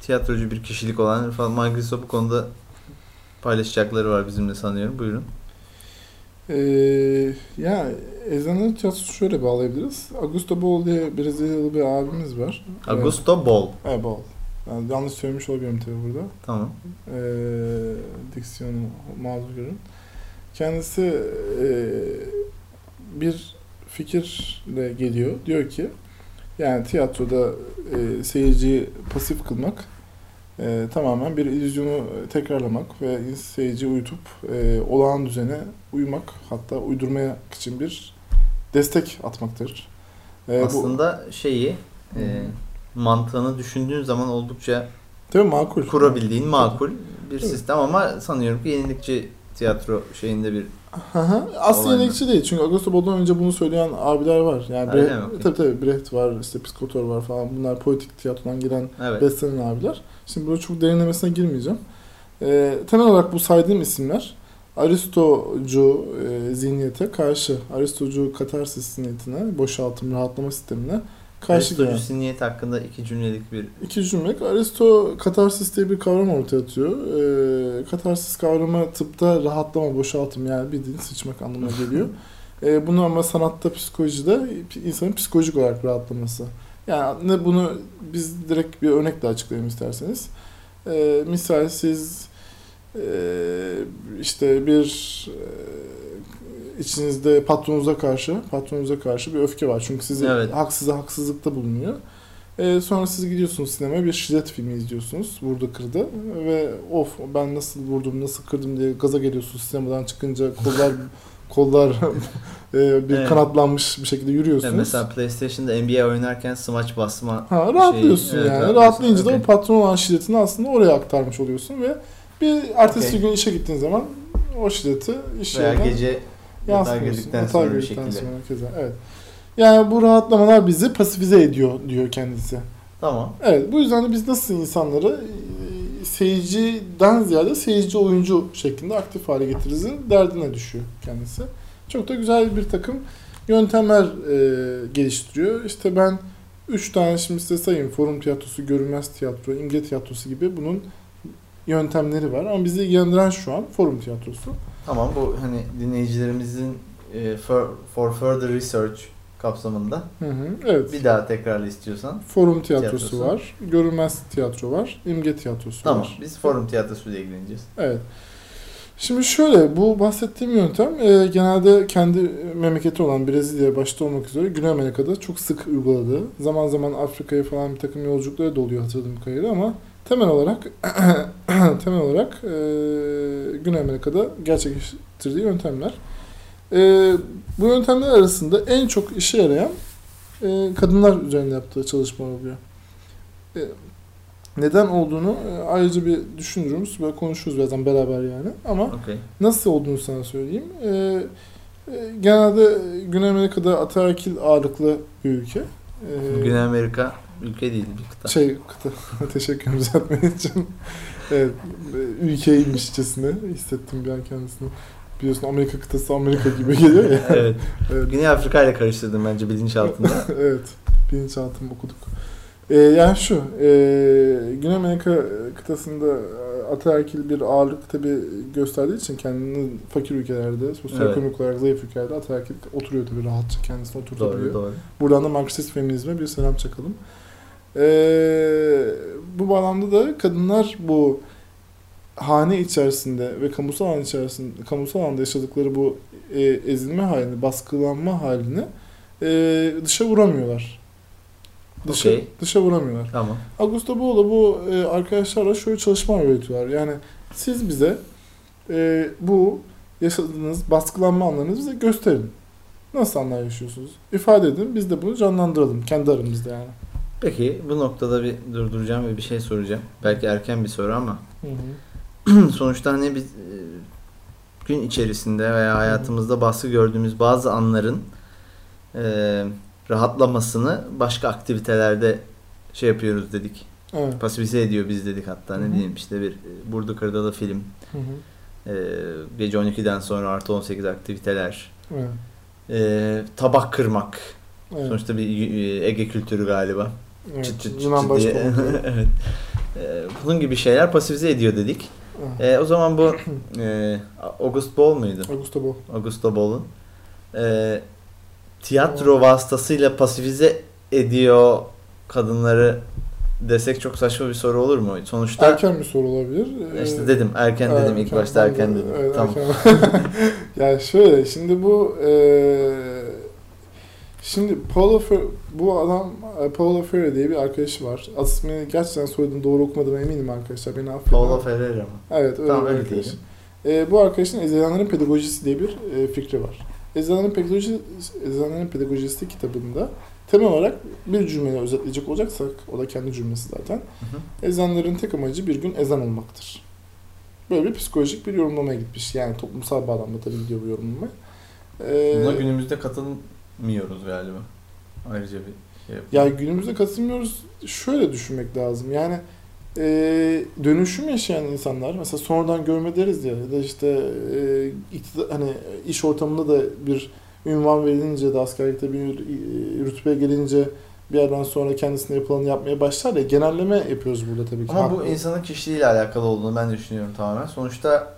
tiyatrocu bir kişilik olan Rıfat Mangriso bu konuda paylaşacakları var bizimle sanıyorum. Buyurun. Ee, ya ezanları tiyatrosu şöyle bağlayabiliriz. Augusto Boal diye Brezilyalı bir abimiz var. Augusto Bol. Evet, Boal. Yani yanlış söylemiş olabilirim tabii burada. Tamam. Ee, diksiyonu mazur görün. Kendisi ee, bir fikirle geliyor. Diyor ki yani tiyatroda ee, seyirciyi pasif kılmak ee, tamamen bir illüzyonu tekrarlamak ve seyirciyi uyutup ee, olağan düzene uymak hatta uydurmaya için bir destek atmaktır. Bu, Aslında şeyi e, mantığını düşündüğün zaman oldukça tabii makul. kurabildiğin makul bir Evet. sistem ama sanıyorum ki yenilikçi tiyatro şeyinde bir mı? yenilikçi değil. Çünkü Augusto Boal'dan önce bunu söyleyen abiler var. Yani Öyle Brecht, mi? tabii tabii Brecht var, işte Piscator var falan. Bunlar politik tiyatrodan gelen evet. beslenen abiler. Şimdi burada çok derinlemesine girmeyeceğim. Ee, temel olarak bu saydığım isimler Aristocu e, zihniyete karşı, Aristocu katarsis zihniyetine, boşaltım, rahatlama sistemine karşı gelen. Aristocu niyet hakkında iki cümlelik bir İki cümle. Aristo katarsis diye bir kavram ortaya atıyor. Ee, katarsis kavramı tıpta rahatlama, boşaltım yani bildiğin sıçmak anlamına geliyor. *laughs* Ee, bunu ama sanatta, psikolojide insanın psikolojik olarak rahatlaması. Yani ne bunu biz direkt bir örnekle açıklayalım isterseniz. Ee, misal siz e, işte bir e, içinizde patronunuza karşı patronunuza karşı bir öfke var. Çünkü sizi Evet. haksıza haksızlıkta bulunuyor. Ee, sonra siz gidiyorsunuz sinemaya bir şiddet filmi izliyorsunuz. Vurdu kırdı. Ve of ben nasıl vurdum nasıl kırdım diye gaza geliyorsunuz sinemadan çıkınca kollar *laughs* kollar e, bir Evet. kanatlanmış bir şekilde yürüyorsunuz. Yani mesela PlayStation'da NBA oynarken smaç basma Ha, rahatlıyorsun Şey, evet, yani. rahatlıyorsun. Rahatlayınca da Okey. o patron olan şiddetini aslında oraya aktarmış oluyorsun ve bir ertesi Okey. gün işe gittiğin zaman o şiddeti iş veya yerine gece yansıtıyorsun. girdikten sonra bir şekilde. sonra keza, evet. Yani bu rahatlamalar bizi pasifize ediyor diyor kendisi. Tamam. Evet bu yüzden de biz nasıl insanları e, seyirciden ziyade seyirci oyuncu şeklinde aktif hale getirizin derdine düşüyor kendisi. Çok da güzel bir takım yöntemler e, geliştiriyor. İşte ben üç tane şimdi size sayayım. Forum tiyatrosu, görünmez tiyatro, imge tiyatrosu gibi bunun yöntemleri var. Ama bizi ilgilendiren şu an forum tiyatrosu. Tamam bu hani dinleyicilerimizin e, for, for further research kapsamında. Hı hı, evet. Bir daha tekrarla istiyorsan. Forum tiyatrosu, Tiyatrosu. var. Görünmez tiyatro var. imge tiyatrosu Tamam. var. Biz forum tiyatrosuyla ilgileneceğiz. Evet. Şimdi şöyle bu bahsettiğim yöntem e, genelde kendi memleketi olan Brezilya başta olmak üzere Güney Amerika'da çok sık uyguladığı. Zaman zaman Afrika'ya falan bir takım yolculukları da oluyor hatırladığım kadarıyla ama temel olarak *clears throat* temel olarak e, Güney Amerika'da gerçekleştirdiği yöntemler. E, bu yöntemler arasında en çok işe yarayan e, kadınlar üzerinde yaptığı çalışmalar oluyor. E, neden olduğunu e, ayrıca bir düşünürüz ve konuşuruz birazdan beraber yani. Ama Okey. nasıl olduğunu sana söyleyeyim. E, e, genelde Güney Amerika'da ataerkil ağırlıklı bir ülke. E, Güney Amerika ülke değil bir kıta. şey kıta. Teşekkür ederim düzeltmenin için. Evet, ülkeymişçesine hissettim bir an kendisini. Biliyorsun Amerika kıtası Amerika gibi geliyor ya. *laughs* evet. Evet. Güney Afrika ile karıştırdım bence bilinçaltında. *laughs* evet. Bilinçaltım okuduk. Ee, yani şu, e, Güney Amerika kıtasında e, ataerkil bir ağırlık tabi gösterdiği için kendini fakir ülkelerde, sosyoekonomik olarak zayıf ülkelerde ataerkil oturuyor tabi rahatça kendisine oturtabiliyor. doğru doğru. Buradan da Marksist feminizme bir selam çakalım. Ee, bu bağlamda da kadınlar bu hane içerisinde ve kamusal alan içerisinde, kamusal alanda yaşadıkları bu e, ezilme halini, baskılanma halini e, dışa vuramıyorlar. Dışa, Okey. dışa vuramıyorlar. Tamam. Augusto Boğla bu e, arkadaşlarla şöyle çalışmalar üretiyorlar. Yani siz bize e, bu yaşadığınız baskılanma anlarınızı bize gösterin. Nasıl anlar yaşıyorsunuz? İfade edin. Biz de bunu canlandıralım. Kendi aramızda yani. Peki bu noktada bir durduracağım ve bir şey soracağım. Belki erken bir soru ama Hı hı. *clears throat* sonuçta hani biz e, gün içerisinde veya hayatımızda baskı gördüğümüz bazı anların e, rahatlamasını başka aktivitelerde şey yapıyoruz dedik. Evet. Pasifize ediyor biz dedik hatta Hı hı. ne diyeyim işte bir e, Burdu Kırdalı film, Hı hı. e, gece 12'den sonra artı 18 aktiviteler, Evet. e, tabak kırmak. Evet. Sonuçta bir e, Ege kültürü galiba. Evet. Çıt çıt Yunan çıt diye. *laughs* evet. E, bunun gibi şeyler pasifize ediyor dedik. Evet. E, o zaman bu *clears throat* e, August Ball muydu? Augusto Boğla. Augusto Ball'un e, tiyatro vasıtasıyla pasifize ediyor kadınları desek çok saçma bir soru olur mu? Sonuçta Erken bir soru olabilir. Ee, işte dedim erken dedim ilk erken, başta ben de- erken dedim. evet, tamam. erken. *laughs* yani şöyle şimdi bu e, şimdi Paulo Fer- bu adam e, Paulo Freire diye bir arkadaşı var. Aslında gerçekten soyadını doğru okumadığıma eminim arkadaşlar. Beni affedin. Paulo Ferreira mı? Evet öyle Tamam, bir arkadaş. E, bu arkadaşın Ezelenlerin Pedagojisi diye bir e, fikri var. Ezelenlerin Pedagojisi, Ezelenlerin Pedagojisi kitabında temel olarak bir cümleyle özetleyecek olacaksak, o da kendi cümlesi zaten. hı. Ezanların tek amacı bir gün ezan olmaktır. Böyle bir psikolojik bir yorumlamaya gitmiş. Yani toplumsal bağlamda tabii gidiyor bu yorumlama. Ee, Buna günümüzde katılmıyoruz galiba. Ayrıca bir şey yapalım. ya günümüzde katılmıyoruz. Şöyle düşünmek lazım. Yani e, dönüşüm yaşayan insanlar mesela sonradan görme deriz ya ya da işte e, iktidar- hani iş ortamında da bir ünvan verilince de askerlikte bir e, rütbeye gelince bir yerden sonra kendisine yapılanı yapmaya başlar ya genelleme yapıyoruz burada tabii ki. Ama bu Haklı. insanın kişiliğiyle alakalı olduğunu ben düşünüyorum tamamen. Sonuçta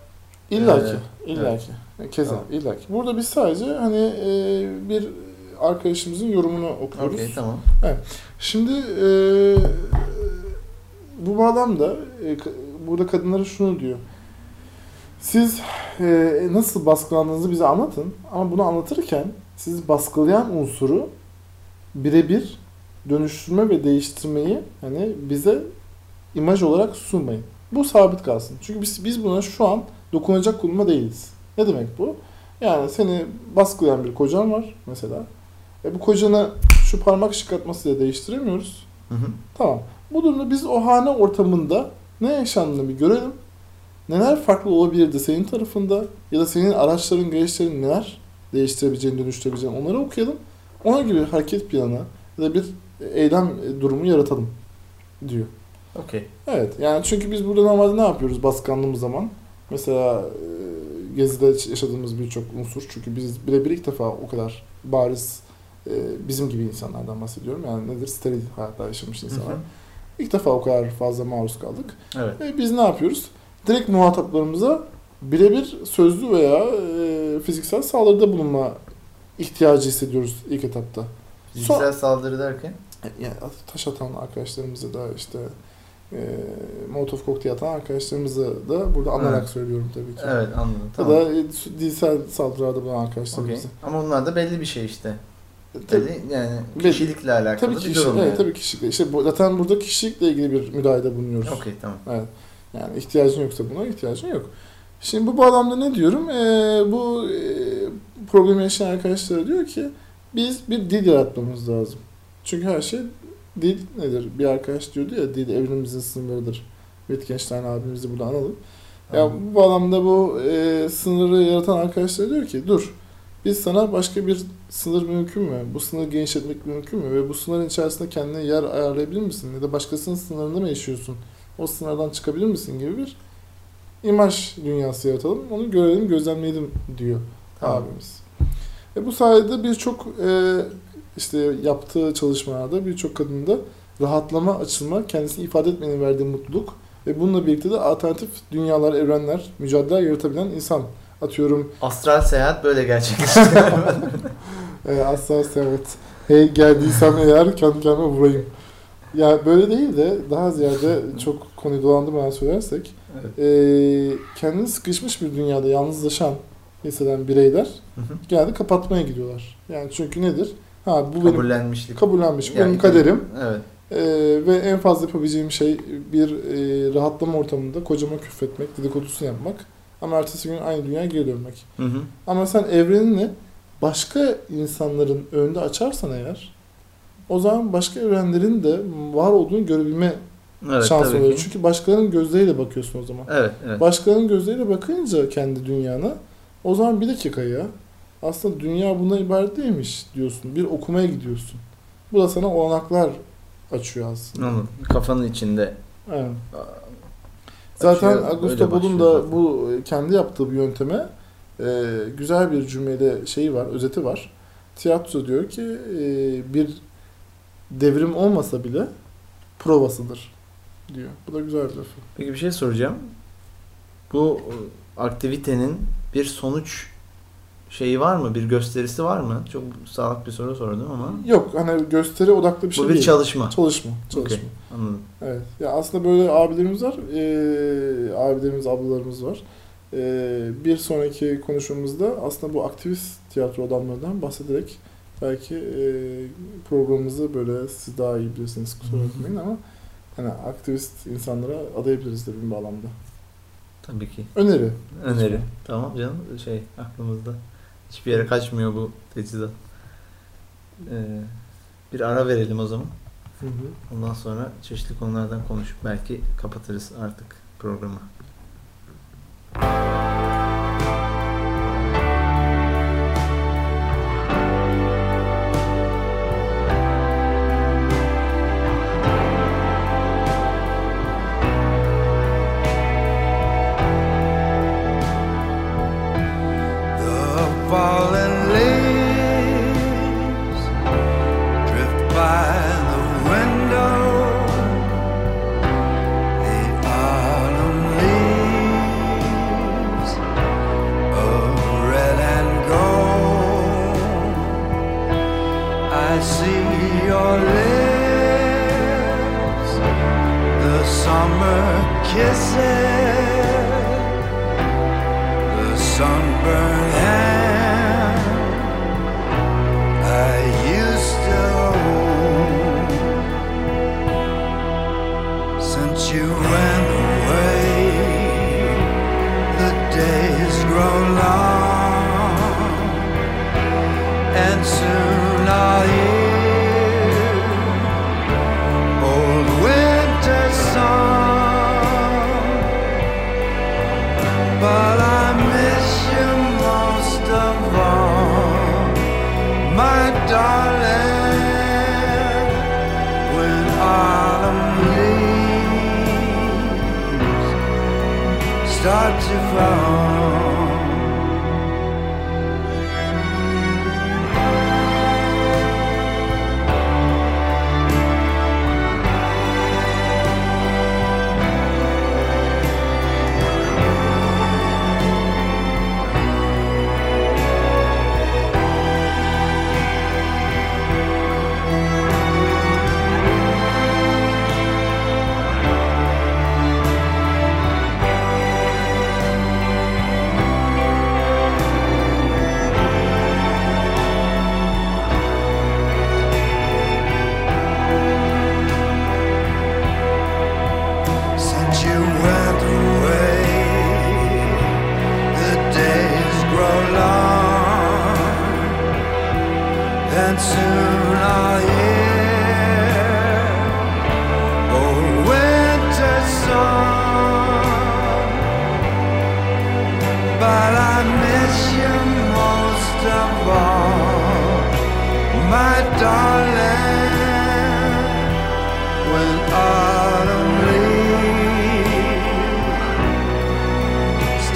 İlla ki, Ee, illa ki. Keza, Tamam. illa ki. Burada biz sadece hani e, bir arkadaşımızın yorumunu okuyoruz. okey tamam. Şimdi e, bu bağlamda e, burada kadınlara şunu diyor. Siz e, nasıl baskılandığınızı bize anlatın ama bunu anlatırken siz baskılayan unsuru birebir dönüştürme ve değiştirmeyi hani bize imaj olarak sunmayın. Bu sabit kalsın. Çünkü biz biz buna şu an dokunacak konuma değiliz. Ne demek bu? Yani seni baskılayan bir kocan var mesela. E bu kocanı şu parmak şıklatmasıyla değiştiremiyoruz. Hı hı. Tamam. Bu durumda biz o hane ortamında ne yaşandığını bir görelim. Neler farklı olabilirdi senin tarafında ya da senin araçların, gereçlerin neler değiştirebileceğini, dönüştürebileceğini onları okuyalım. Ona göre hareket planı ya da bir eylem durumu yaratalım diyor. Okey. Evet yani çünkü biz burada normalde ne yapıyoruz baskılandığımız zaman? Mesela e, Gezi'de yaşadığımız birçok unsur çünkü biz birebir ilk defa o kadar bariz e, bizim gibi insanlardan bahsediyorum. Yani nedir? Steril hayatlar yaşamış Hı insanlar. hı. İlk defa o kadar fazla maruz kaldık. Evet. E, biz ne yapıyoruz? Direkt muhataplarımıza birebir sözlü veya e, fiziksel saldırıda bulunma ihtiyacı hissediyoruz ilk etapta. Fiziksel saldırı derken? Yani taş atan arkadaşlarımızı da işte e, Molotov kokteyl atan arkadaşlarımızı da burada anarak Evet. söylüyorum tabii ki. Evet anladım. Ya Tamam. da e, dilsel saldırılarda bulunan arkadaşlarımızı. Ama bunlar da belli bir şey işte. Tabii, Belli, yani kişilikle alakalı tabii bir kişi, durum evet, yani. tabii kişilikle. İşte bu, zaten burada kişilikle ilgili bir müdahalede bulunuyoruz. Okey tamam. Evet. Yani ihtiyacın yoksa buna ihtiyacın yok. Şimdi bu bağlamda ne diyorum? Ee, bu e, problemi yaşayan arkadaşlara diyor ki biz bir dil yaratmamız lazım. Çünkü her şey dil nedir? Bir arkadaş diyordu ya dil evrimimizin sınırlarıdır. Wittgenstein abimizi burada analım. Ya Tamam. bu bağlamda bu e, sınırı yaratan arkadaşlar diyor ki dur biz sana başka bir sınır mümkün mü? Bu sınırı genişletmek mümkün mü? Ve bu sınırın içerisinde kendine yer ayarlayabilir misin? Ya da başkasının sınırında mı yaşıyorsun? O sınırdan çıkabilir misin gibi bir imaj dünyası yaratalım. Onu görelim, gözlemleyelim diyor Tamam. abimiz. E bu sayede birçok e, işte yaptığı çalışmalarda birçok kadında rahatlama, açılma, kendisini ifade etmenin verdiği mutluluk ve bununla birlikte de alternatif dünyalar, evrenler, mücadele yaratabilen insan. Atıyorum Astral seyahat böyle gerçekleşiyor. e, asla evet. Hey geldiysem eğer kendi kendime vurayım. Ya böyle değil de daha ziyade çok konuyu dolandırmadan söylersek Evet. e, kendini sıkışmış bir dünyada yalnızlaşan hisseden bireyler Hı hı. genelde kapatmaya gidiyorlar. Yani çünkü nedir? Ha bu benim Kabullenmişlik. kabullenmiş, bu Yani benim kaderim. Evet. Ee, ve en fazla yapabileceğim şey bir e, rahatlama ortamında kocama küfretmek, dedikodusunu yapmak. Ama ertesi gün aynı dünyaya geri dönmek. Hı hı. Ama sen evrenini başka insanların önünde açarsan eğer o zaman başka evrenlerin de var olduğunu görebilme Evet şansı oluyor. ki. Çünkü başkalarının gözleriyle bakıyorsun o zaman. Evet evet. Başkalarının gözleriyle bakınca kendi dünyana o zaman bir dakika ya aslında dünya buna ibaret değilmiş diyorsun. Bir okumaya gidiyorsun. Bu da sana olanaklar açıyor aslında. Anladım. Kafanın içinde. Evet. Zaten Açıyor, Augusto başlıyor da bu kendi yaptığı bir yönteme e, güzel bir cümleyle şeyi var, özeti var. Tiyatro diyor ki e, bir devrim olmasa bile provasıdır diyor. Bu da güzel bir laf. Peki bir şey soracağım. Bu e, aktivitenin bir sonuç şeyi var mı? Bir gösterisi var mı? Çok sağlık bir soru sordum ama. Yok hani gösteri odaklı bir şey Bu bir değil. çalışma. Çalışma. Çalışma. Okey, Anladım. Evet. Ya aslında böyle abilerimiz var. Ee, abilerimiz, ablalarımız var. Ee, bir sonraki konuşmamızda aslında bu aktivist tiyatro adamlarından bahsederek belki e, programımızı böyle siz daha iyi bilirsiniz kusura bakmayın ama hani aktivist insanlara adayabiliriz de bir bağlamda. Tabii ki. Öneri. Öneri. Tamam canım. Şey aklımızda. Hiçbir yere kaçmıyor bu teçhizat. Ee, bir ara verelim o zaman. Hı hı. Ondan sonra çeşitli konulardan konuşup belki kapatırız artık programı.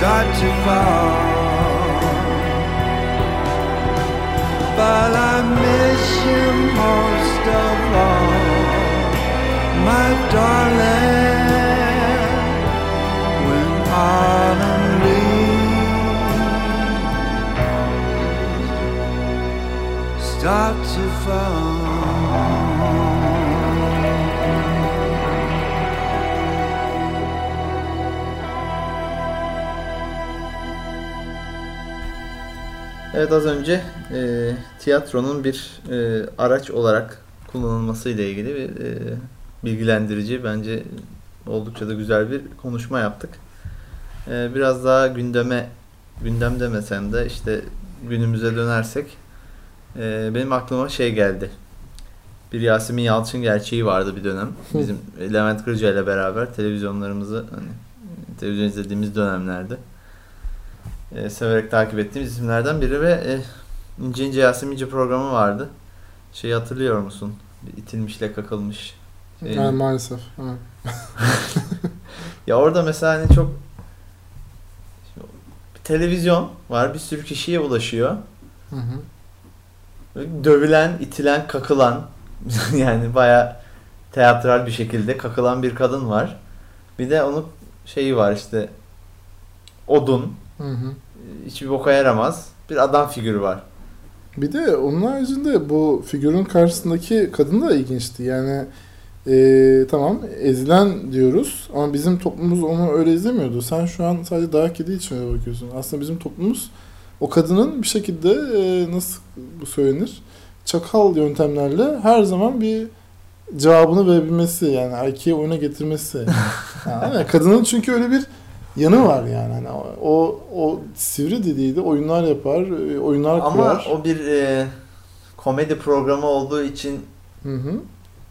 Start to fall. But I miss you most of all, my darling. When autumn leaves start to fall. Evet az önce e, tiyatronun bir e, araç olarak kullanılması ile ilgili bir e, bilgilendirici bence oldukça da güzel bir konuşma yaptık. E, biraz daha gündeme gündem demesen de işte günümüze dönersek e, benim aklıma şey geldi. Bir Yasemin Yalçın gerçeği vardı bir dönem. Bizim Levent Kırca ile beraber televizyonlarımızı hani televizyon izlediğimiz dönemlerde e, severek takip ettiğimiz isimlerden biri ve e, İnce İnce Yasemince programı vardı. Şey hatırlıyor musun? İtilmişle kakılmış. Şey- Yani maalesef. *laughs* *laughs* Ya orada mesela hani çok bir televizyon var bir sürü kişiye ulaşıyor. Hı hı. Dövülen, itilen, kakılan *laughs* yani baya teatral bir şekilde kakılan bir kadın var. Bir de onun şeyi var işte odun, Hı hı. Hiçbir boka yaramaz bir adam figürü var. Bir de onun haricinde bu figürün karşısındaki kadın da ilginçti. Yani eee, tamam ezilen diyoruz ama bizim toplumumuz onu öyle izlemiyordu. Sen şu an sadece dayak yediği için öyle bakıyorsun. Aslında bizim toplumumuz o kadının bir şekilde eee, nasıl bu söylenir? Çakal yöntemlerle her zaman bir cevabını verebilmesi yani erkeği oyuna getirmesi. *laughs* Yani kadının çünkü öyle bir yanı var yani. Hani o o sivri dediği de oyunlar yapar, e, oyunlar Ama kurar. o bir e, komedi programı olduğu için Hı hı.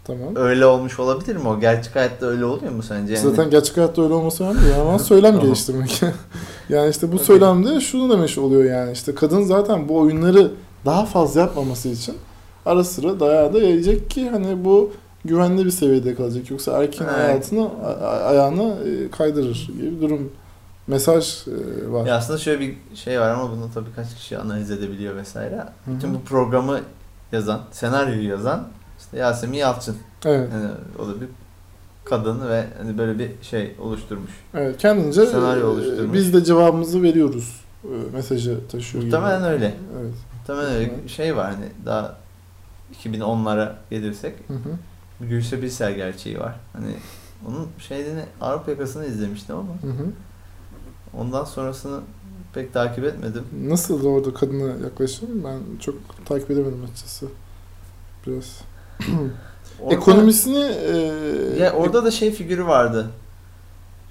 Tamam. öyle olmuş olabilir mi o? Gerçek hayatta öyle oluyor mu sence? Yani, Zaten gerçek hayatta öyle olması önemli ya. Ama söylem *laughs* Tamam. geliştirmek. *laughs* yani işte bu söylemde şunu demiş oluyor yani. işte kadın zaten bu oyunları daha fazla yapmaması için ara sıra dayağı da yayacak ki hani bu güvenli bir seviyede kalacak. Yoksa erkeğin Evet. hayatını, ayağını e, kaydırır gibi bir durum. Mesaj e, var. Ya aslında şöyle bir şey var ama bunu tabii kaç kişi analiz edebiliyor vesaire. Hı Bütün hı. bu programı yazan, senaryoyu yazan işte Yasemin Yalçın. Evet. Yani o da bir kadın ve hani böyle bir şey oluşturmuş. Evet. Kendince Senaryo e, oluşturmuş. biz de cevabımızı veriyoruz. mesajı taşıyor gibi. Muhtemelen öyle. Evet. Muhtemelen öyle şey var hani daha 2010'lara gelirsek Hı hı. Gülse Birsel gerçeği var. Hani onun şeyini Avrupa yakasını izlemiştim ama Hı hı. ondan sonrasını pek takip etmedim. Nasıl orada kadına yaklaşım? Ben çok takip edemedim açıkçası. Biraz. *clears throat* Orada- Ekonomisini e, Ya orada da şey figürü vardı.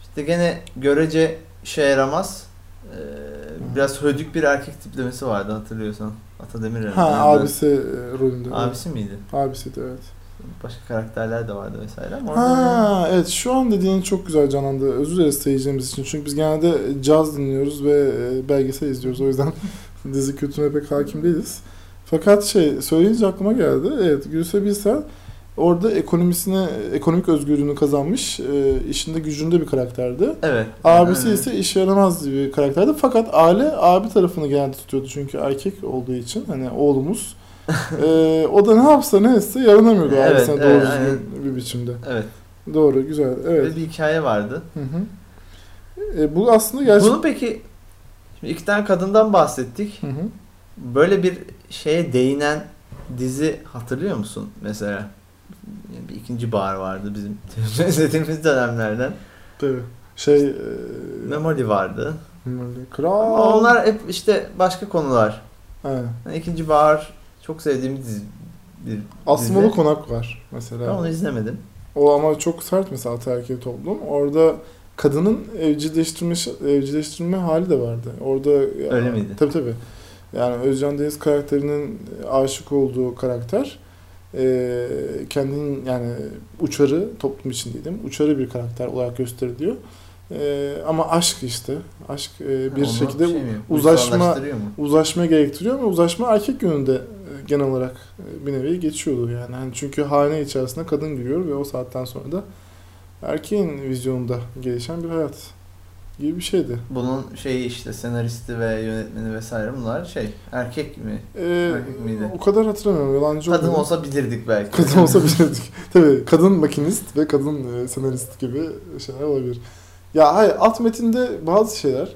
İşte gene görece işe yaramaz. Ee, biraz hödük bir erkek tiplemesi vardı hatırlıyorsan. Atademir ha herhalde. abisi e, rolünde. evet. Abisi miydi? Abisiydi evet. Başka karakterler de vardı vesaire ama Ha evet şu an dediğin çok güzel canlandı. Özür dileriz seyircilerimiz için. Çünkü biz genelde caz dinliyoruz ve e, belgesel izliyoruz. O yüzden *laughs* dizi kültürüne pek hakim değiliz. Fakat şey söyleyince aklıma geldi. Evet Gülse Birsel orada ekonomisine, ekonomik özgürlüğünü kazanmış, e, işinde gücünde bir karakterdi. evet. Abisi Evet. ise işe yaramaz bir karakterdi. Fakat aile abi tarafını genelde tutuyordu çünkü erkek olduğu için hani oğlumuz. Ee, o da ne yapsa ne etse yaranamıyordu Evet, ailesine doğru evet, bir biçimde. Evet. Doğru, güzel. Evet. Böyle bir hikaye vardı. Hı hı. E, bu aslında gerçek... Bunu peki şimdi iki tane kadından bahsettik. Hı hı. Böyle bir şeye değinen dizi hatırlıyor musun mesela? Yani bir ikinci bahar vardı bizim *laughs* izlediğimiz dönemlerden. Tabii. Şey... E, Memoli vardı. Kral... Ama onlar hep işte başka konular. Evet. Yani ikinci bahar çok sevdiğim dizi. Bir Asmalı dizi. Konak var mesela. Ben onu izlemedim. O ama çok sert mesela ataerkil toplum. Orada kadının evcilleştirme evcilleştirme hali de vardı. Orada Öyle miydi? Tabii tabii. Yani Özcan Deniz karakterinin aşık olduğu karakter e, kendinin yani uçarı toplum için dedim. Uçarı bir karakter olarak gösteriliyor. E, ama aşk işte. Aşk e, bir Onu şekilde şey mi, uzlaşma uzlaşma gerektiriyor ama uzlaşma erkek yönünde genel olarak e, bir nevi geçiyordu yani. Hani çünkü hane içerisinde kadın giriyor ve o saatten sonra da erkeğin vizyonunda gelişen bir hayat gibi bir şeydi. Bunun şeyi işte senaristi ve yönetmeni vesaire bunlar şey erkek mi? Ee, Erkek miydi? o kadar hatırlamıyorum. Yalancı Kadın olmadı. olsa bilirdik belki. Kadın olsa *laughs* bilirdik. Tabii kadın makinist ve kadın e, senarist gibi şeyler olabilir. Ya hayır alt metinde bazı şeyler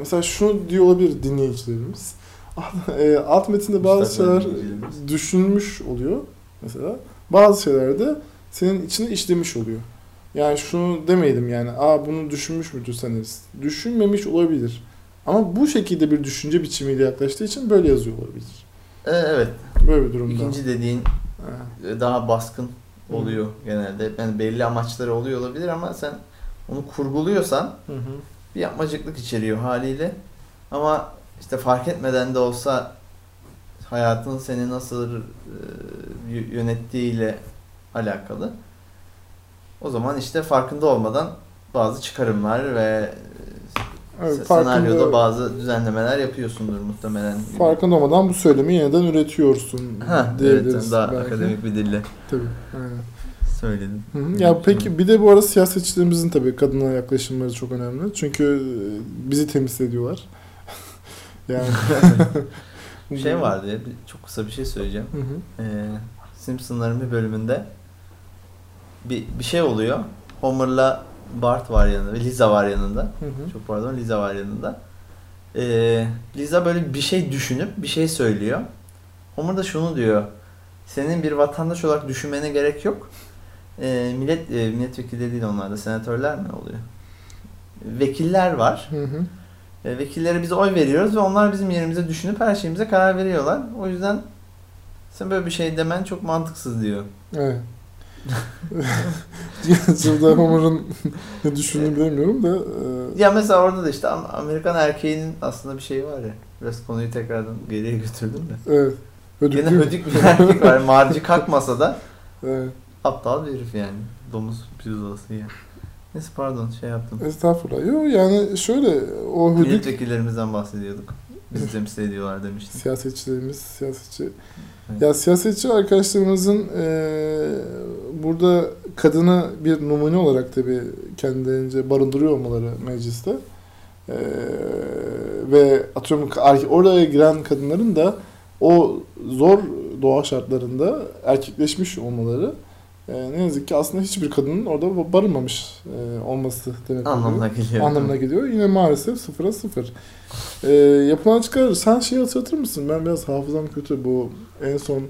mesela şunu diyor olabilir dinleyicilerimiz. E, alt metinde bazı şeyler düşünülmüş oluyor mesela. Bazı şeyler de senin içine işlemiş oluyor. Yani şunu demeyelim yani aa bunu düşünmüş müdür senarist? Düşünmemiş olabilir. Ama bu şekilde bir düşünce biçimiyle yaklaştığı için böyle yazıyor olabilir. Ee, evet. Böyle bir durumda. İkinci dediğin Ha. e, daha baskın oluyor genelde. Yani belli amaçları oluyor olabilir ama sen onu kurguluyorsan Hı hı. bir yapmacıklık içeriyor haliyle. Ama işte fark etmeden de olsa hayatın seni nasıl e, yönettiğiyle alakalı. O zaman işte farkında olmadan bazı çıkarımlar ve Evet, se- farkında- senaryoda bazı düzenlemeler yapıyorsundur muhtemelen. Farkında olmadan bu söylemi yeniden üretiyorsun Ha, evet, diyebiliriz daha belki. akademik bir dille Tabii. Aynen. söyledim. Hı hı. Ya peki bir de bu arada siyasetçilerimizin tabii kadına yaklaşımları çok önemli. Çünkü e, bizi temsil ediyorlar. Yani *laughs* Şey vardı ya, çok kısa bir şey söyleyeceğim. Hı hı. Ee, Simpsonların bir bölümünde bir, bir şey oluyor. Homer'la Bart var yanında, ve Lisa var yanında. Hı hı. Çok pardon, Lisa var yanında. Ee, Lisa böyle bir şey düşünüp bir şey söylüyor. Homer da şunu diyor. Senin bir vatandaş olarak düşünmene gerek yok. Ee, millet e, milletvekili değil onlar da senatörler mi oluyor? Vekiller var. Hı hı. E, vekillere biz oy veriyoruz ve onlar bizim yerimize düşünüp her şeyimize karar veriyorlar. O yüzden sen böyle bir şey demen çok mantıksız diyor. Evet. *laughs* Şurada Homer'ın ne düşündüğünü bilemiyorum da e, Ya mesela orada da işte Am- Amerikan erkeğinin aslında bir şeyi var ya. Biraz konuyu tekrardan geriye götürdüm de. evet. Hödüklü. Gene hödük bir erkek var. Marci kalkmasa da Evet. aptal bir herif yani. Domuz pirzolası yani. Neyse pardon şey yaptım. Estağfurullah. Yok yani şöyle o hödük Milletvekillerimizden bahsediyorduk. Bizi temsil ediyorlar demiştim. siyasetçilerimiz, siyasetçi. Evet. Ya siyasetçi arkadaşlarımızın eee, burada kadını bir numune olarak tabii kendilerince barındırıyor olmaları mecliste. Eee, ve atıyorum oraya giren kadınların da o zor doğa şartlarında erkekleşmiş olmaları eee, ne yazık ki aslında hiçbir kadının orada barınmamış eee, olması demek oluyor Anlamına geliyor. anlamına geliyor. Yine maalesef sıfıra sıfır. Ee, yapılan çıkar. Sen şeyi hatırlatır mısın? Ben biraz hafızam kötü. Bu en son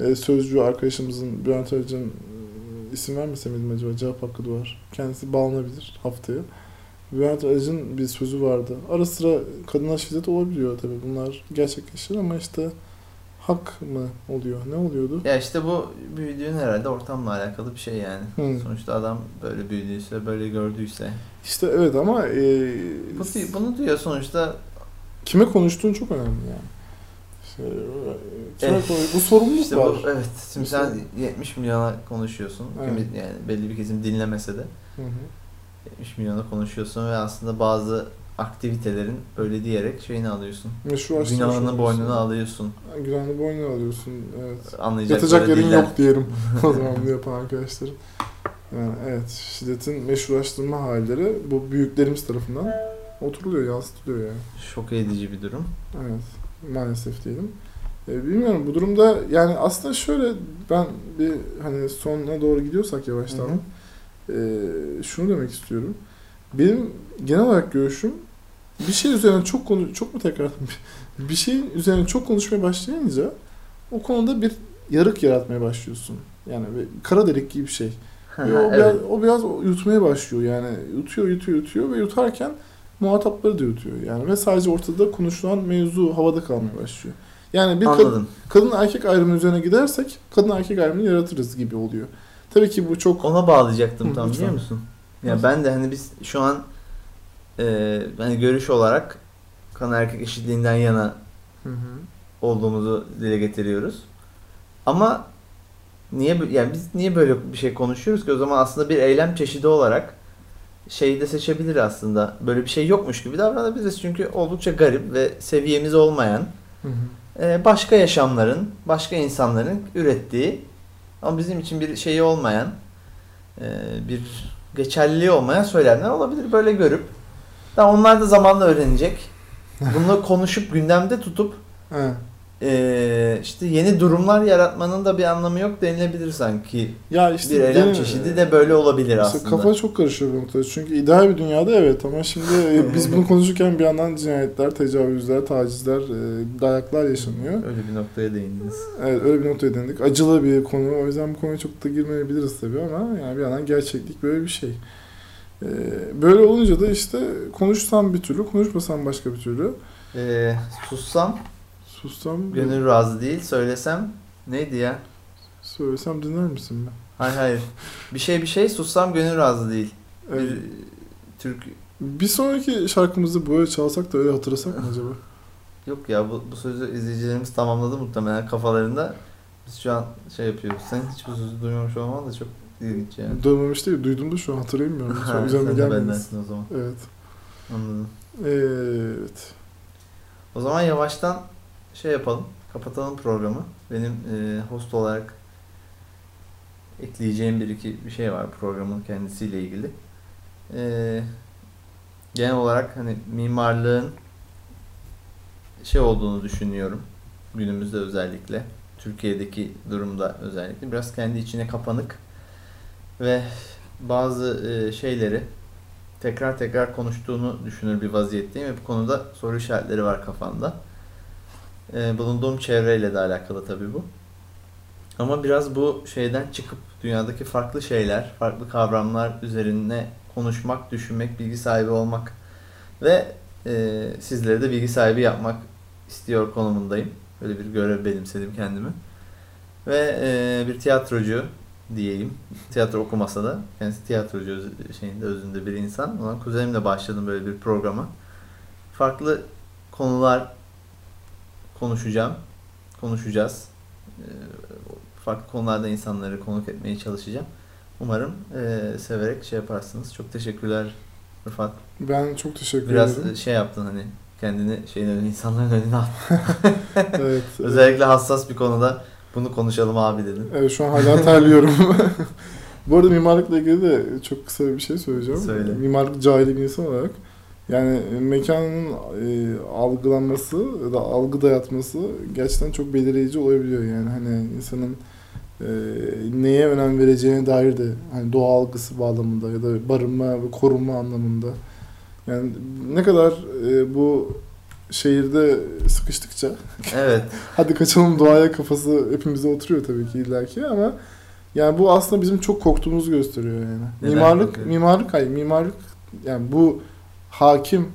e, sözcü arkadaşımızın Bülent Arıcı'nın e, isim vermese miydim acaba? Cevap hakkı doğar. Kendisi bağlanabilir haftaya. Bülent Arıcı'nın bir sözü vardı. Ara sıra kadına şiddet olabiliyor tabii. Bunlar gerçekleşir ama işte hak mı oluyor? Ne oluyordu? Ya işte bu büyüdüğün herhalde ortamla alakalı bir şey yani. Hı. Sonuçta adam böyle büyüdüyse, böyle gördüyse. İşte evet ama e, Bu, bunu diyor sonuçta kime konuştuğun çok önemli yani. İşte, kime Eh, konuş- bu sorumluluk işte var. bu evet. Şimdi sen 70 milyona konuşuyorsun. Evet. Yani belli bir kesim dinlemese de Hı hı. 70 milyona konuşuyorsun ve aslında bazı aktivitelerin öyle diyerek şeyini alıyorsun. Meşrulaştırmış Günahını boynuna alıyorsun. Günahını boynuna alıyorsun. Evet. Anlayacak Yatacak yerin diller. yok diyelim. *laughs* o zaman bunu yapan arkadaşların. Yani evet şiddetin meşrulaştırma halleri bu büyüklerimiz tarafından oturuluyor, yansıtılıyor yani. Şok edici bir durum. Evet maalesef diyelim. E, bilmiyorum bu durumda yani aslında şöyle ben bir hani sonuna doğru gidiyorsak yavaştan Hı hı. e, şunu demek istiyorum. Benim genel olarak görüşüm bir şey üzerine çok konu çok mu tekrar *laughs* bir şeyin üzerine çok konuşmaya başlayınca o konuda bir yarık yaratmaya başlıyorsun. Yani bir kara delik gibi bir şey. Ve o, evet. biraz, o biraz yutmaya başlıyor yani yutuyor yutuyor yutuyor ve yutarken muhatapları da yutuyor yani ve sadece ortada konuşulan mevzu havada kalmaya başlıyor. Yani bir kad- kadın erkek ayrımı üzerine gidersek kadın erkek ayrımını yaratırız gibi oluyor. Tabii ki bu çok Ona bağlayacaktım Hı, tam biliyor musun? Ya Nasıl? ben de hani biz şu an e, hani görüş olarak kan erkek eşitliğinden yana Hı hı. olduğumuzu dile getiriyoruz. Ama niye yani biz niye böyle bir şey konuşuyoruz ki o zaman aslında bir eylem çeşidi olarak şeyi de seçebilir aslında. Böyle bir şey yokmuş gibi davranabiliriz. Çünkü oldukça garip ve seviyemiz olmayan Hı hı. e, başka yaşamların, başka insanların ürettiği ama bizim için bir şeyi olmayan, e, bir geçerliliği olmayan söylemler olabilir böyle görüp. Daha onlar da zamanla öğrenecek. *laughs* Bunu konuşup gündemde tutup e, işte yeni durumlar yaratmanın da bir anlamı yok denilebilir sanki. Ya işte bir eylem çeşidi de böyle olabilir İşte aslında. kafa çok karışıyor bu noktada. Çünkü ideal bir dünyada evet ama şimdi e, *laughs* biz bunu konuşurken bir yandan cinayetler, tecavüzler, tacizler, e, dayaklar yaşanıyor. Öyle bir noktaya değindiniz. Evet öyle bir noktaya değindik. Acılı bir konu. O yüzden bu konuya çok da girmeyebiliriz tabii ama yani bir yandan gerçeklik böyle bir şey. Ee, böyle olunca da işte konuşsam bir türlü, konuşmasam başka bir türlü. E, sussam Sussam, gönül razı değil, söylesem neydi ya? söylesem dinler misin ben? Hayır hayır. Bir şey bir şey sussam gönül razı değil. Evet. Bir Türk Bir sonraki şarkımızı böyle çalsak da öyle hatırlasak mı acaba? *laughs* yok ya bu, bu sözü izleyicilerimiz tamamladı muhtemelen kafalarında. Biz şu an şey yapıyoruz. Sen hiç bu sözü duymamış olman da çok ilginç. Duymamış değil, duydum da şu an hatırlayamıyorum. *laughs* Ha, Sen de bendensin o zaman. Evet. Anladım. Evet. O zaman yavaştan şey yapalım. Kapatalım programı. Benim e, host olarak ekleyeceğim bir iki bir şey var programın kendisiyle ilgili. E, genel olarak hani mimarlığın şey olduğunu düşünüyorum. Günümüzde özellikle. Türkiye'deki durumda özellikle. Biraz kendi içine kapanık ve bazı e, şeyleri tekrar tekrar konuştuğunu düşünür bir vaziyetteyim ve bu konuda soru işaretleri var kafamda. Ee, bulunduğum çevreyle de alakalı tabii bu. Ama biraz bu şeyden çıkıp dünyadaki farklı şeyler, farklı kavramlar üzerine konuşmak, düşünmek, bilgi sahibi olmak ve e, sizleri de bilgi sahibi yapmak istiyor konumundayım. Böyle bir görev benimsedim kendimi. Ve e, bir tiyatrocu diyeyim. Tiyatro okumasa da kendisi tiyatrocu öz- şeyinde özünde bir insan. Ona kuzenimle başladım böyle bir programa. Farklı konular konuşacağım. Konuşacağız. Ee, farklı konularda insanları konuk etmeye çalışacağım. Umarım e, severek şey yaparsınız. Çok teşekkürler Rıfat. Ben çok teşekkür Biraz ederim. e, şey yaptın hani kendini şeyin önüne, insanların önüne at. *laughs* evet. *laughs* Özellikle hassas bir konuda bunu konuşalım abi dedin. Evet şu an hala terliyorum. *laughs* Bu arada mimarlıkla ilgili de çok kısa bir şey söyleyeceğim. Söyle. Mimarlık cahili bir insan olarak yani mekanın e, algılanması ya da algı dayatması gerçekten çok belirleyici olabiliyor yani hani insanın e, neye önem vereceğine dair de hani doğa algısı bağlamında ya da barınma ve korunma anlamında yani ne kadar e, bu şehirde sıkıştıkça Evet. *laughs* hadi kaçalım doğaya kafası hepimize oturuyor tabii ki illaki ama yani bu aslında bizim çok korktuğumuzu gösteriyor yani. Neden mimarlık, korkuyor? mimarlık hayır, mimarlık yani bu hakim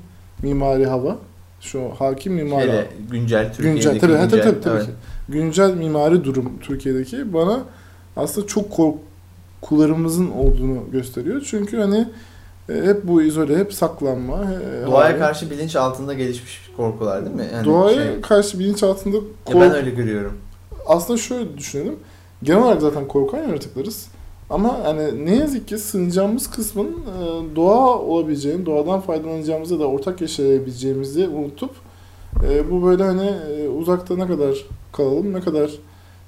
mimari hava, şu hakim mimari Hele güncel Türkiye'deki güncel tabii, ha, tabii, güncel- tabii, tabii evet. ki. Güncel mimari durum Türkiye'deki bana aslında çok korkularımızın olduğunu gösteriyor. Çünkü hani hep bu izole, hep saklanma. e, Doğaya hali. karşı bilinç altında gelişmiş korkular değil mi? Yani Doğaya şey- karşı bilinç altında Ya kork- ben öyle görüyorum. aslında şöyle düşünelim. Genel olarak zaten korkan yaratıklarız. Ama hani ne yazık ki sığınacağımız kısmın e, doğa olabileceğini, doğadan faydalanacağımızı da ortak yaşayabileceğimizi unutup e, bu böyle hani e, uzakta ne kadar kalalım, ne kadar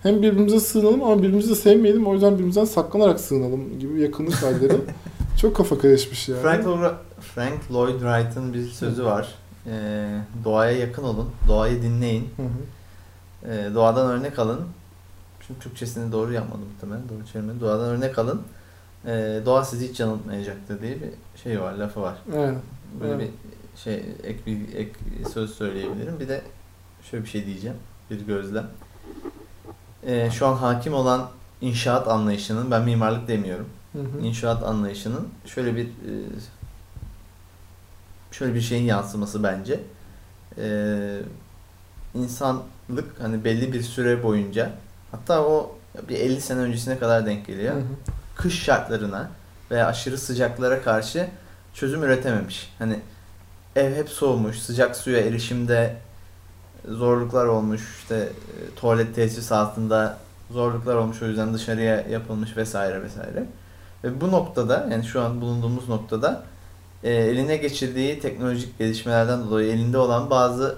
hem birbirimize sığınalım ama birbirimizi sevmeyelim o yüzden birbirimizden saklanarak sığınalım gibi yakınlık halleri *laughs* çok kafa karışmış yani. Frank, Lloyd- Frank Lloyd Wright'ın bir sözü var. Ee, doğaya yakın olun, doğayı dinleyin, Hı hı. ee, doğadan örnek alın. Şimdi Türkçesini doğru yapmadım muhtemelen, doğru çevirmedim. Doğadan örnek alın, ee, doğa sizi hiç yanıltmayacaktır diye bir şey var, lafı var. Evet. Böyle Evet. bir şey, ek bir ek söz söyleyebilirim. Bir de şöyle bir şey diyeceğim, bir gözlem. Ee, şu an hakim olan inşaat anlayışının, ben mimarlık demiyorum. Hı hı. inşaat anlayışının şöyle bir e, şöyle bir şeyin yansıması bence. E, insanlık hani belli bir süre boyunca hatta o bir 50 sene öncesine kadar denk geliyor. Hı hı. Kış şartlarına veya aşırı sıcaklara karşı çözüm üretememiş. Hani ev hep soğumuş, sıcak suya erişimde zorluklar olmuş, işte e, tuvalet tesisatında zorluklar olmuş o yüzden dışarıya yapılmış vesaire vesaire. Ve bu noktada yani şu an bulunduğumuz noktada e, eline geçirdiği teknolojik gelişmelerden dolayı elinde olan bazı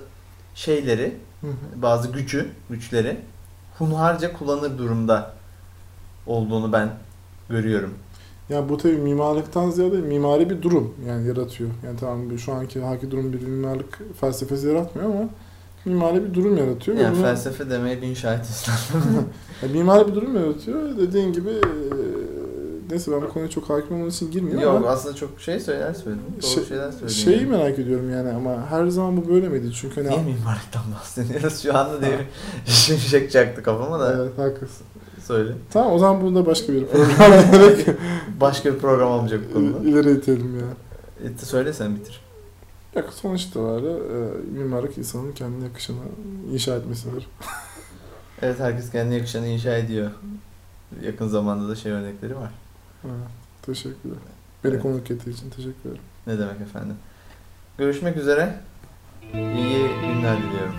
şeyleri, Hı hı. bazı gücü, güçleri hunharca kullanır durumda olduğunu ben görüyorum. Ya bu tabii mimarlıktan ziyade mimari bir durum yani yaratıyor. Yani tamam şu anki haki durum bir mimarlık felsefesi yaratmıyor ama mimari bir durum yaratıyor. Yani bunu- felsefe demeye bin şahit *laughs* ister. Ya mimari bir durum yaratıyor. Dediğin gibi e, neyse ben bu konuya çok hakim olmadığım için girmiyorum Yok ama aslında çok şey söyler söyledim. Doğru Şey- şeyler söyledim. şeyi yani. merak ediyorum yani ama her zaman bu böyle miydi? Çünkü Niye hani mimarlıktan bahsediyoruz? Şu anda diye şimşek çaktı kafama da. Evet, haklısın. Söyle. Tamam o zaman bunu da başka bir program diyerek *laughs* Başka bir program olmayacak bu konuda. ileri itelim ya. E, söyle sen bitir. Ya sonuçta var ya, e, mimarlık insanın kendine yakışanı inşa etmesidir. Evet herkes kendine yakışanı inşa ediyor. Yakın zamanda da şey örnekleri var. Teşekkürler. Beni Evet. konuk ettiği için teşekkür ederim. Ne demek efendim. Görüşmek üzere. İyi günler diliyorum.